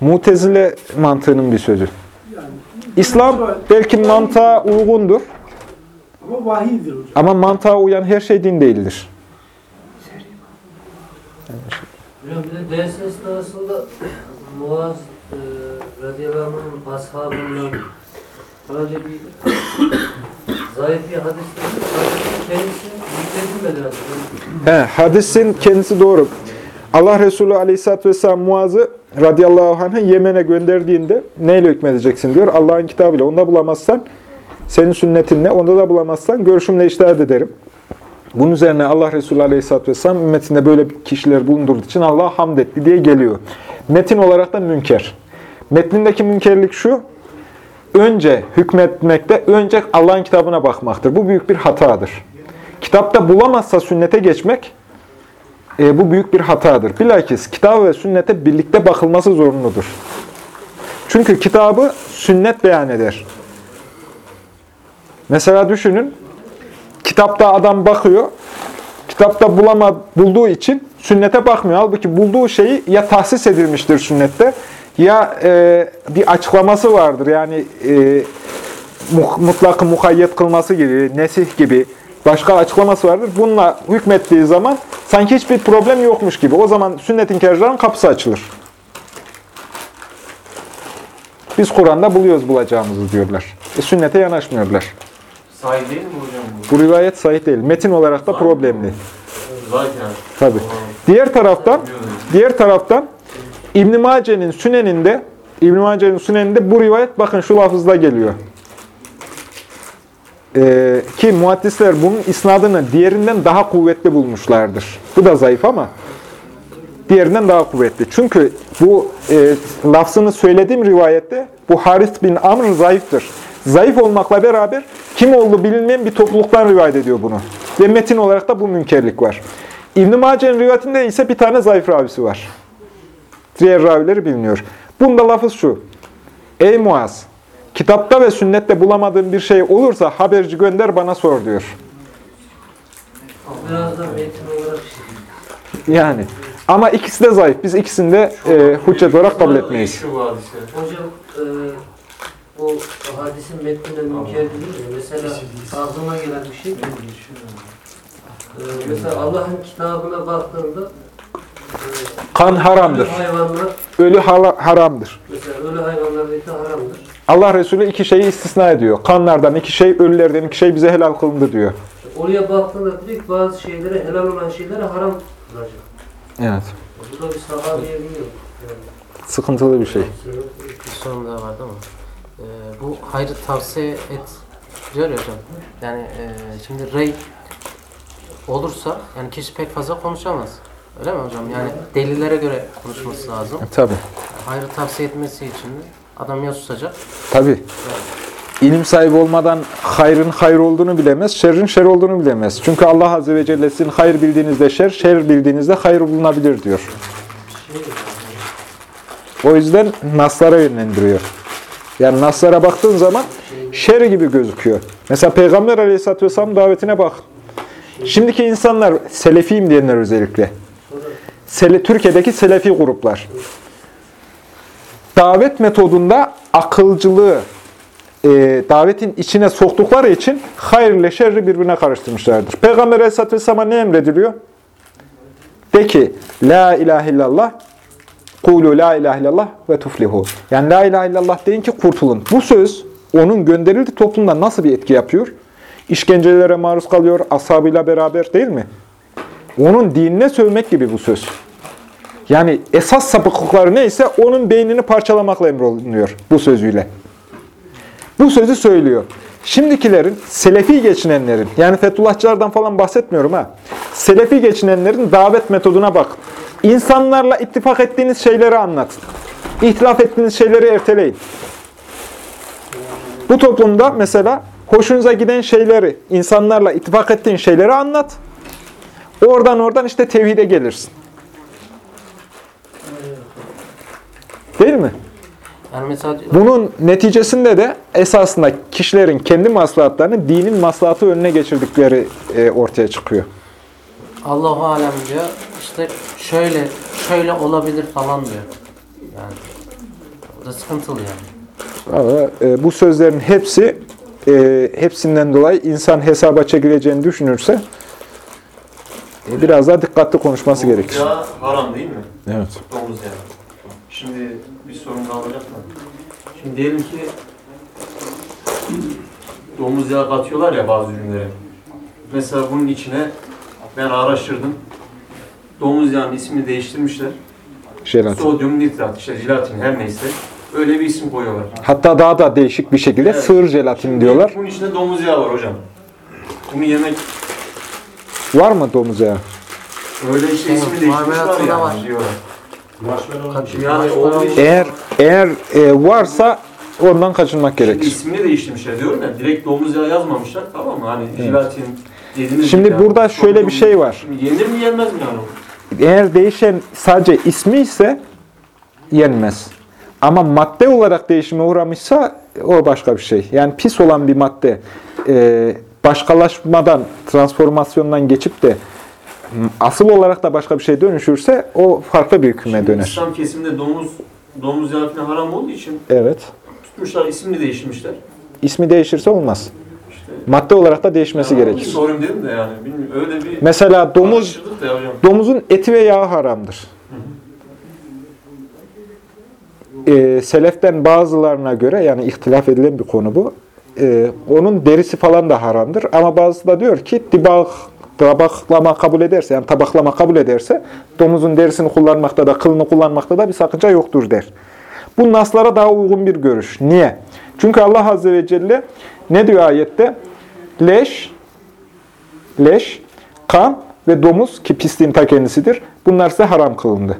Mutezile mantığının bir sözü. Yani İslam belki mantığa uygundur ama vahiydir hocam. ama mantığa uyan her şey din değildir. Hocam bir de ders esnasında Muaz e, radıyallahu anh'ın ashabından böyle bir zayıf bir hadis dedi. Hadisin kendisi yükledilmedi aslında. He, hadisin kendisi doğru. Allah Resulü Aleyhisselatü Vesselam Muaz'ı radıyallahu anh'ı Yemen'e gönderdiğinde neyle hükmedeceksin diyor. Allah'ın kitabıyla. Onu da bulamazsan Senin sünnetin ne? Onda da bulamazsan görüşümle iştahat ederim. Bunun üzerine Allah Resulü Aleyhisselatü Vesselam ümmetinde böyle kişiler bulundurduğu için Allah'a hamd etti diye geliyor. Metin olarak da münker. Metnindeki münkerlik şu, önce hükmetmekte, önce Allah'ın kitabına bakmaktır. Bu büyük bir hatadır. Kitapta bulamazsa sünnete geçmek, e, bu büyük bir hatadır. Bilakis kitap ve sünnete birlikte bakılması zorunludur. Çünkü kitabı sünnet beyan eder. Mesela düşünün, kitapta adam bakıyor, kitapta bulama, bulduğu için sünnete bakmıyor. Halbuki bulduğu şeyi ya tahsis edilmiştir sünnette ya e, bir açıklaması vardır. Yani e, mu- mutlakı mukayyet kılması gibi, nesih gibi başka açıklaması vardır. Bununla hükmettiği zaman sanki hiçbir problem yokmuş gibi. O zaman sünnet inkarcıların kapısı açılır. Biz Kur'an'da buluyoruz bulacağımızı diyorlar. E, sünnete yanaşmıyorlar. Sahih değil mi hocam bu? Bu rivayet sahih değil. Metin olarak da problemli. Zaten. Tabii. Diğer taraftan, diğer taraftan İbn Mace'nin Sünen'inde İbn Mace'nin Sünen'inde bu rivayet bakın şu lafızda geliyor. Ee, ki muhaddisler bunun isnadını diğerinden daha kuvvetli bulmuşlardır. Bu da zayıf ama diğerinden daha kuvvetli. Çünkü bu e, lafzını söylediğim rivayette bu Haris bin Amr zayıftır. Zayıf olmakla beraber kim olduğu bilinmeyen bir topluluktan rivayet ediyor bunu. Ve metin olarak da bu münkerlik var. İbn-i Mace'nin rivayetinde ise bir tane zayıf ravisi var. Diğer ravileri biliniyor. Bunda lafız şu. Ey Muaz! Kitapta ve sünnette bulamadığın bir şey olursa haberci gönder bana sor diyor. Biraz da metin olarak işte. Yani. Ama ikisi de zayıf. Biz ikisini de e, hüccet olarak kabul etmeyiz. Hocam e, bu hadisin metnine münker değil mi? Mesela aklıma gelen bir şey. E, mesela Allah'ın kitabına baktığında Kan haramdır. ölü hayvanlar, Ölü haramdır. mesela ölü haramdır. Allah Resulü iki şeyi istisna ediyor. Kanlardan iki şey, ölülerden iki şey bize helal kılındı diyor. Oraya baktığında direkt bazı şeylere helal olan şeylere haram kılacak. Evet. Bu da bir sahabeye. Yani. Sıkıntılı bir şey. Bir sorun daha vardı ama. Ee, bu hayrı tavsiye et diyor ya hocam. Yani e, şimdi rey olursa yani kişi pek fazla konuşamaz. Öyle mi hocam? Yani delillere göre konuşması lazım. Tabii. Hayrı tavsiye etmesi için de adam ya susacak. Tabii. İlim sahibi olmadan hayrın hayır olduğunu bilemez, şerrin şer olduğunu bilemez. Çünkü Allah Azze ve Celle sizin hayır bildiğinizde şer, şer bildiğinizde hayır bulunabilir diyor. O yüzden naslara yönlendiriyor. Yani naslara baktığın zaman şer gibi gözüküyor. Mesela Peygamber Aleyhisselatü Vesselam davetine bak. Şimdiki insanlar, selefiyim diyenler özellikle. Sele, Türkiye'deki selefi gruplar. Davet metodunda akılcılığı, e, davetin içine soktukları için hayır ile şerri birbirine karıştırmışlardır. Peygamber Aleyhisselatü Vesselam'a ne emrediliyor? De ki, La ilahe illallah, Kulu la ilahe illallah ve tuflihu. Yani la ilahe illallah deyin ki kurtulun. Bu söz onun gönderildiği toplumda nasıl bir etki yapıyor? İşkencelere maruz kalıyor, ashabıyla beraber değil mi? Onun dinine sövmek gibi bu söz. Yani esas sapıklıkları neyse onun beynini parçalamakla emrolunuyor bu sözüyle. Bu sözü söylüyor. Şimdikilerin, selefi geçinenlerin, yani Fethullahçılardan falan bahsetmiyorum ha. Selefi geçinenlerin davet metoduna bak. İnsanlarla ittifak ettiğiniz şeyleri anlatın. İhtilaf ettiğiniz şeyleri erteleyin. Bu toplumda mesela hoşunuza giden şeyleri, insanlarla ittifak ettiğin şeyleri anlat. Oradan oradan işte tevhide gelirsin. Değil mi? Yani mesela Bunun neticesinde de esasında kişilerin kendi maslahatlarını dinin maslahatı önüne geçirdikleri e, ortaya çıkıyor. Allahu alem diyor. İşte şöyle şöyle olabilir falan diyor. Yani bu da sıkıntılı yani. Ama e, bu sözlerin hepsi e, hepsinden dolayı insan hesaba çekileceğini düşünürse biraz daha dikkatli konuşması gerekir. Ya haram değil mi? Evet. Domuz yağı. Şimdi bir sorun daha olacak mı? Şimdi diyelim ki domuz yağı katıyorlar ya bazı ürünlere. Mesela bunun içine ben araştırdım. Domuz yağının ismini değiştirmişler. Jelatin. Sodyum nitrat, işte jelatin her neyse. Öyle bir isim koyuyorlar. Hatta daha da değişik bir şekilde Evet. sığır jelatini diyorlar. Bunun içinde domuz yağı var hocam. Bunu yemek Var mı domuz yağı? öyle işte Şey, ismi yani var. Yani kaç o para iş- Eğer eğer e, varsa ondan kaçınmak Şimdi gerekir. ismini değiştirmişler diyorum ya. Direkt domuz yağı yazmamışlar tamam mı? Hani jelatin dediğiniz Şimdi gibi burada yani. şöyle bir şey var. Şimdi yenir mi yenmez mi yani? Eğer değişen sadece ismi ise yenmez. Ama madde olarak değişime uğramışsa o başka bir şey. Yani pis olan bir madde e, başkalaşmadan, transformasyondan geçip de asıl olarak da başka bir şey dönüşürse o farklı bir hüküme Şimdi döner. İslam kesiminde domuz domuz falan haram olduğu için Evet. tutmuşlar ismini değiştirmişler. İsmi değişirse olmaz. İşte Madde olarak da değişmesi yani gerekir. Sorayım dedim de yani bilmiyorum öyle bir Mesela domuz. Domuzun eti ve yağı haramdır. Ee, seleften bazılarına göre, yani ihtilaf edilen bir konu bu, ee, onun derisi falan da haramdır. Ama bazısı da diyor ki, dibak, tabaklama kabul ederse, yani tabaklama kabul ederse, domuzun derisini kullanmakta da, kılını kullanmakta da bir sakınca yoktur der. Bu naslara daha uygun bir görüş. Niye? Çünkü Allah Azze ve Celle ne diyor ayette? Leş, leş, kan ve domuz ki pisliğin ta kendisidir. Bunlar size haram kılındı.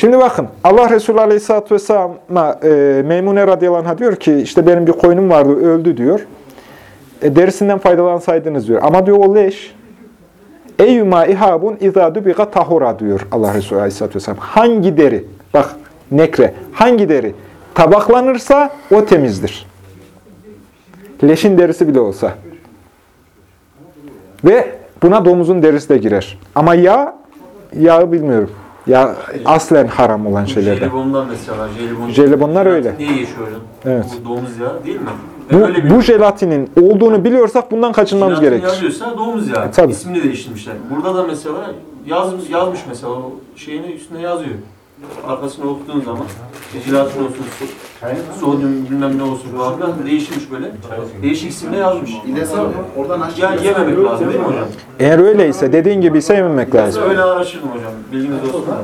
Şimdi bakın Allah Resulü Aleyhisselatü Vesselam'a e, Meymune radıyallahu diyor ki işte benim bir koyunum vardı öldü diyor. E, derisinden faydalansaydınız diyor. Ama diyor o leş. Eyyuma ihabun izâ dubiga tahura diyor Allah Resulü Aleyhisselatü Vesselam. Hangi deri? Bak nekre. Hangi deri? Tabaklanırsa o temizdir. Leşin derisi bile olsa. Ve buna domuzun derisi de girer. Ama yağ, yağı bilmiyorum. Ya aslen haram olan şeylerden. Jelibondan mesela. Jelibon. Jelibonlar öyle. Niye geçiyor hocam? Evet. Bu domuz yağı değil mi? Ben Bu, bu jelatinin olduğunu biliyorsak bundan kaçınmamız Jelatin gerekir. yazıyorsa domuz yağı. E, tabii. İsmini değiştirmişler. Burada da mesela yazmış, yazmış mesela o şeyini üstüne yazıyor. Arkasını okuduğun zaman jelatin olsun, so- sodyum bilmem ne olsun falan filan değişmiş böyle. Değişik isimle yazmış. Oradan aç. Ya yememek lazım değil mi hocam? Eğer öyleyse dediğin gibi ise yememek lazım. Öyle araştırdım hocam. Bilginiz olsun.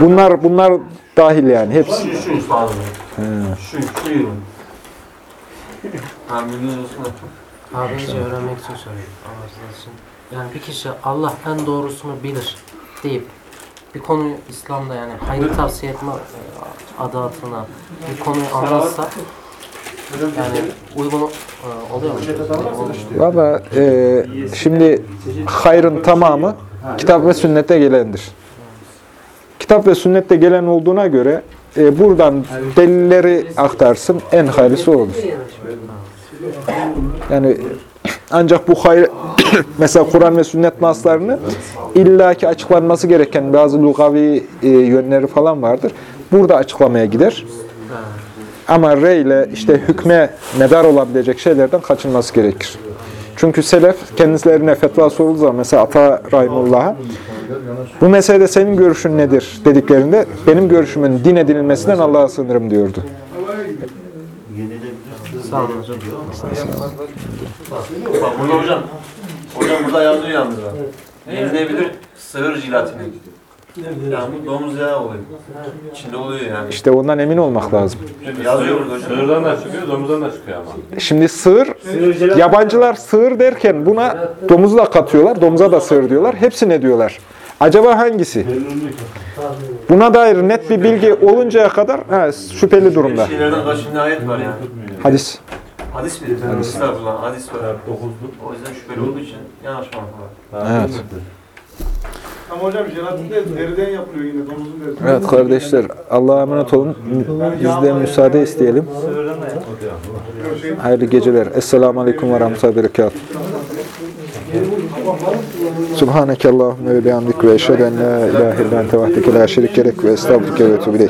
Bunlar bunlar dahil yani hepsi. Şu, şu fazla. Şu, şu ürün. Ha bilginiz olsun. Öğrenmek için söylüyorum. Allah razı olsun. Yani bir kişi Allah en doğrusunu bilir deyip bir konuyu İslam'da yani hayır tavsiye etme e, adı altına bir konuyu anlatsa yani uygun oluyor mu? Valla e, şimdi hayrın tamamı kitap ve sünnette gelendir. Kitap ve sünnette gelen olduğuna göre e, buradan delilleri aktarsın en hayırlısı olur. Yani ancak bu hayır mesela Kur'an ve sünnet naslarını illaki açıklanması gereken bazı lugavi e, yönleri falan vardır. Burada açıklamaya gider. Ama re ile işte hükme medar olabilecek şeylerden kaçınması gerekir. Çünkü selef kendilerine fetva sorulduğu zaman mesela Ata Rahimullah'a bu meselede senin görüşün nedir dediklerinde benim görüşümün din edinilmesinden Allah'a sığınırım diyordu. Sağ olun hocam. Bak burada hocam. Hocam burada yazıyor yalnız. Yenilebilir sığır jilatini. Yani bu domuz yağı oluyor. İçinde oluyor yani. İşte ondan emin olmak lazım. Yazıyor burada hocam. Sığırdan da çıkıyor, domuzdan da çıkıyor ama. Şimdi sığır, yabancılar sığır derken buna domuzu da katıyorlar, domuza da sığır diyorlar. Hepsi ne diyorlar? Acaba hangisi? Buna dair net bir bilgi oluncaya kadar ha, şüpheli durumda. Bir şeylerden kaçın ayet var yani. Hadis. Hadis mi? Hadis. Estağfurullah hadis var. O yüzden şüpheli olduğu için yanaşmamak var. Evet. Ama hocam jelatin de deriden yapılıyor yine domuzun derisi. Evet kardeşler, Allah'a emanet olun. Biz de müsaade isteyelim. Hayırlı geceler. Esselamu Aleyküm ve Rahmetullahi ve Berekatuhu. Subhaneke Allahümme ve bihamdik ve eşhedü en la ilahe illa ente vahdeke la şerike lek ve estağfurke ve etûbü ileyk.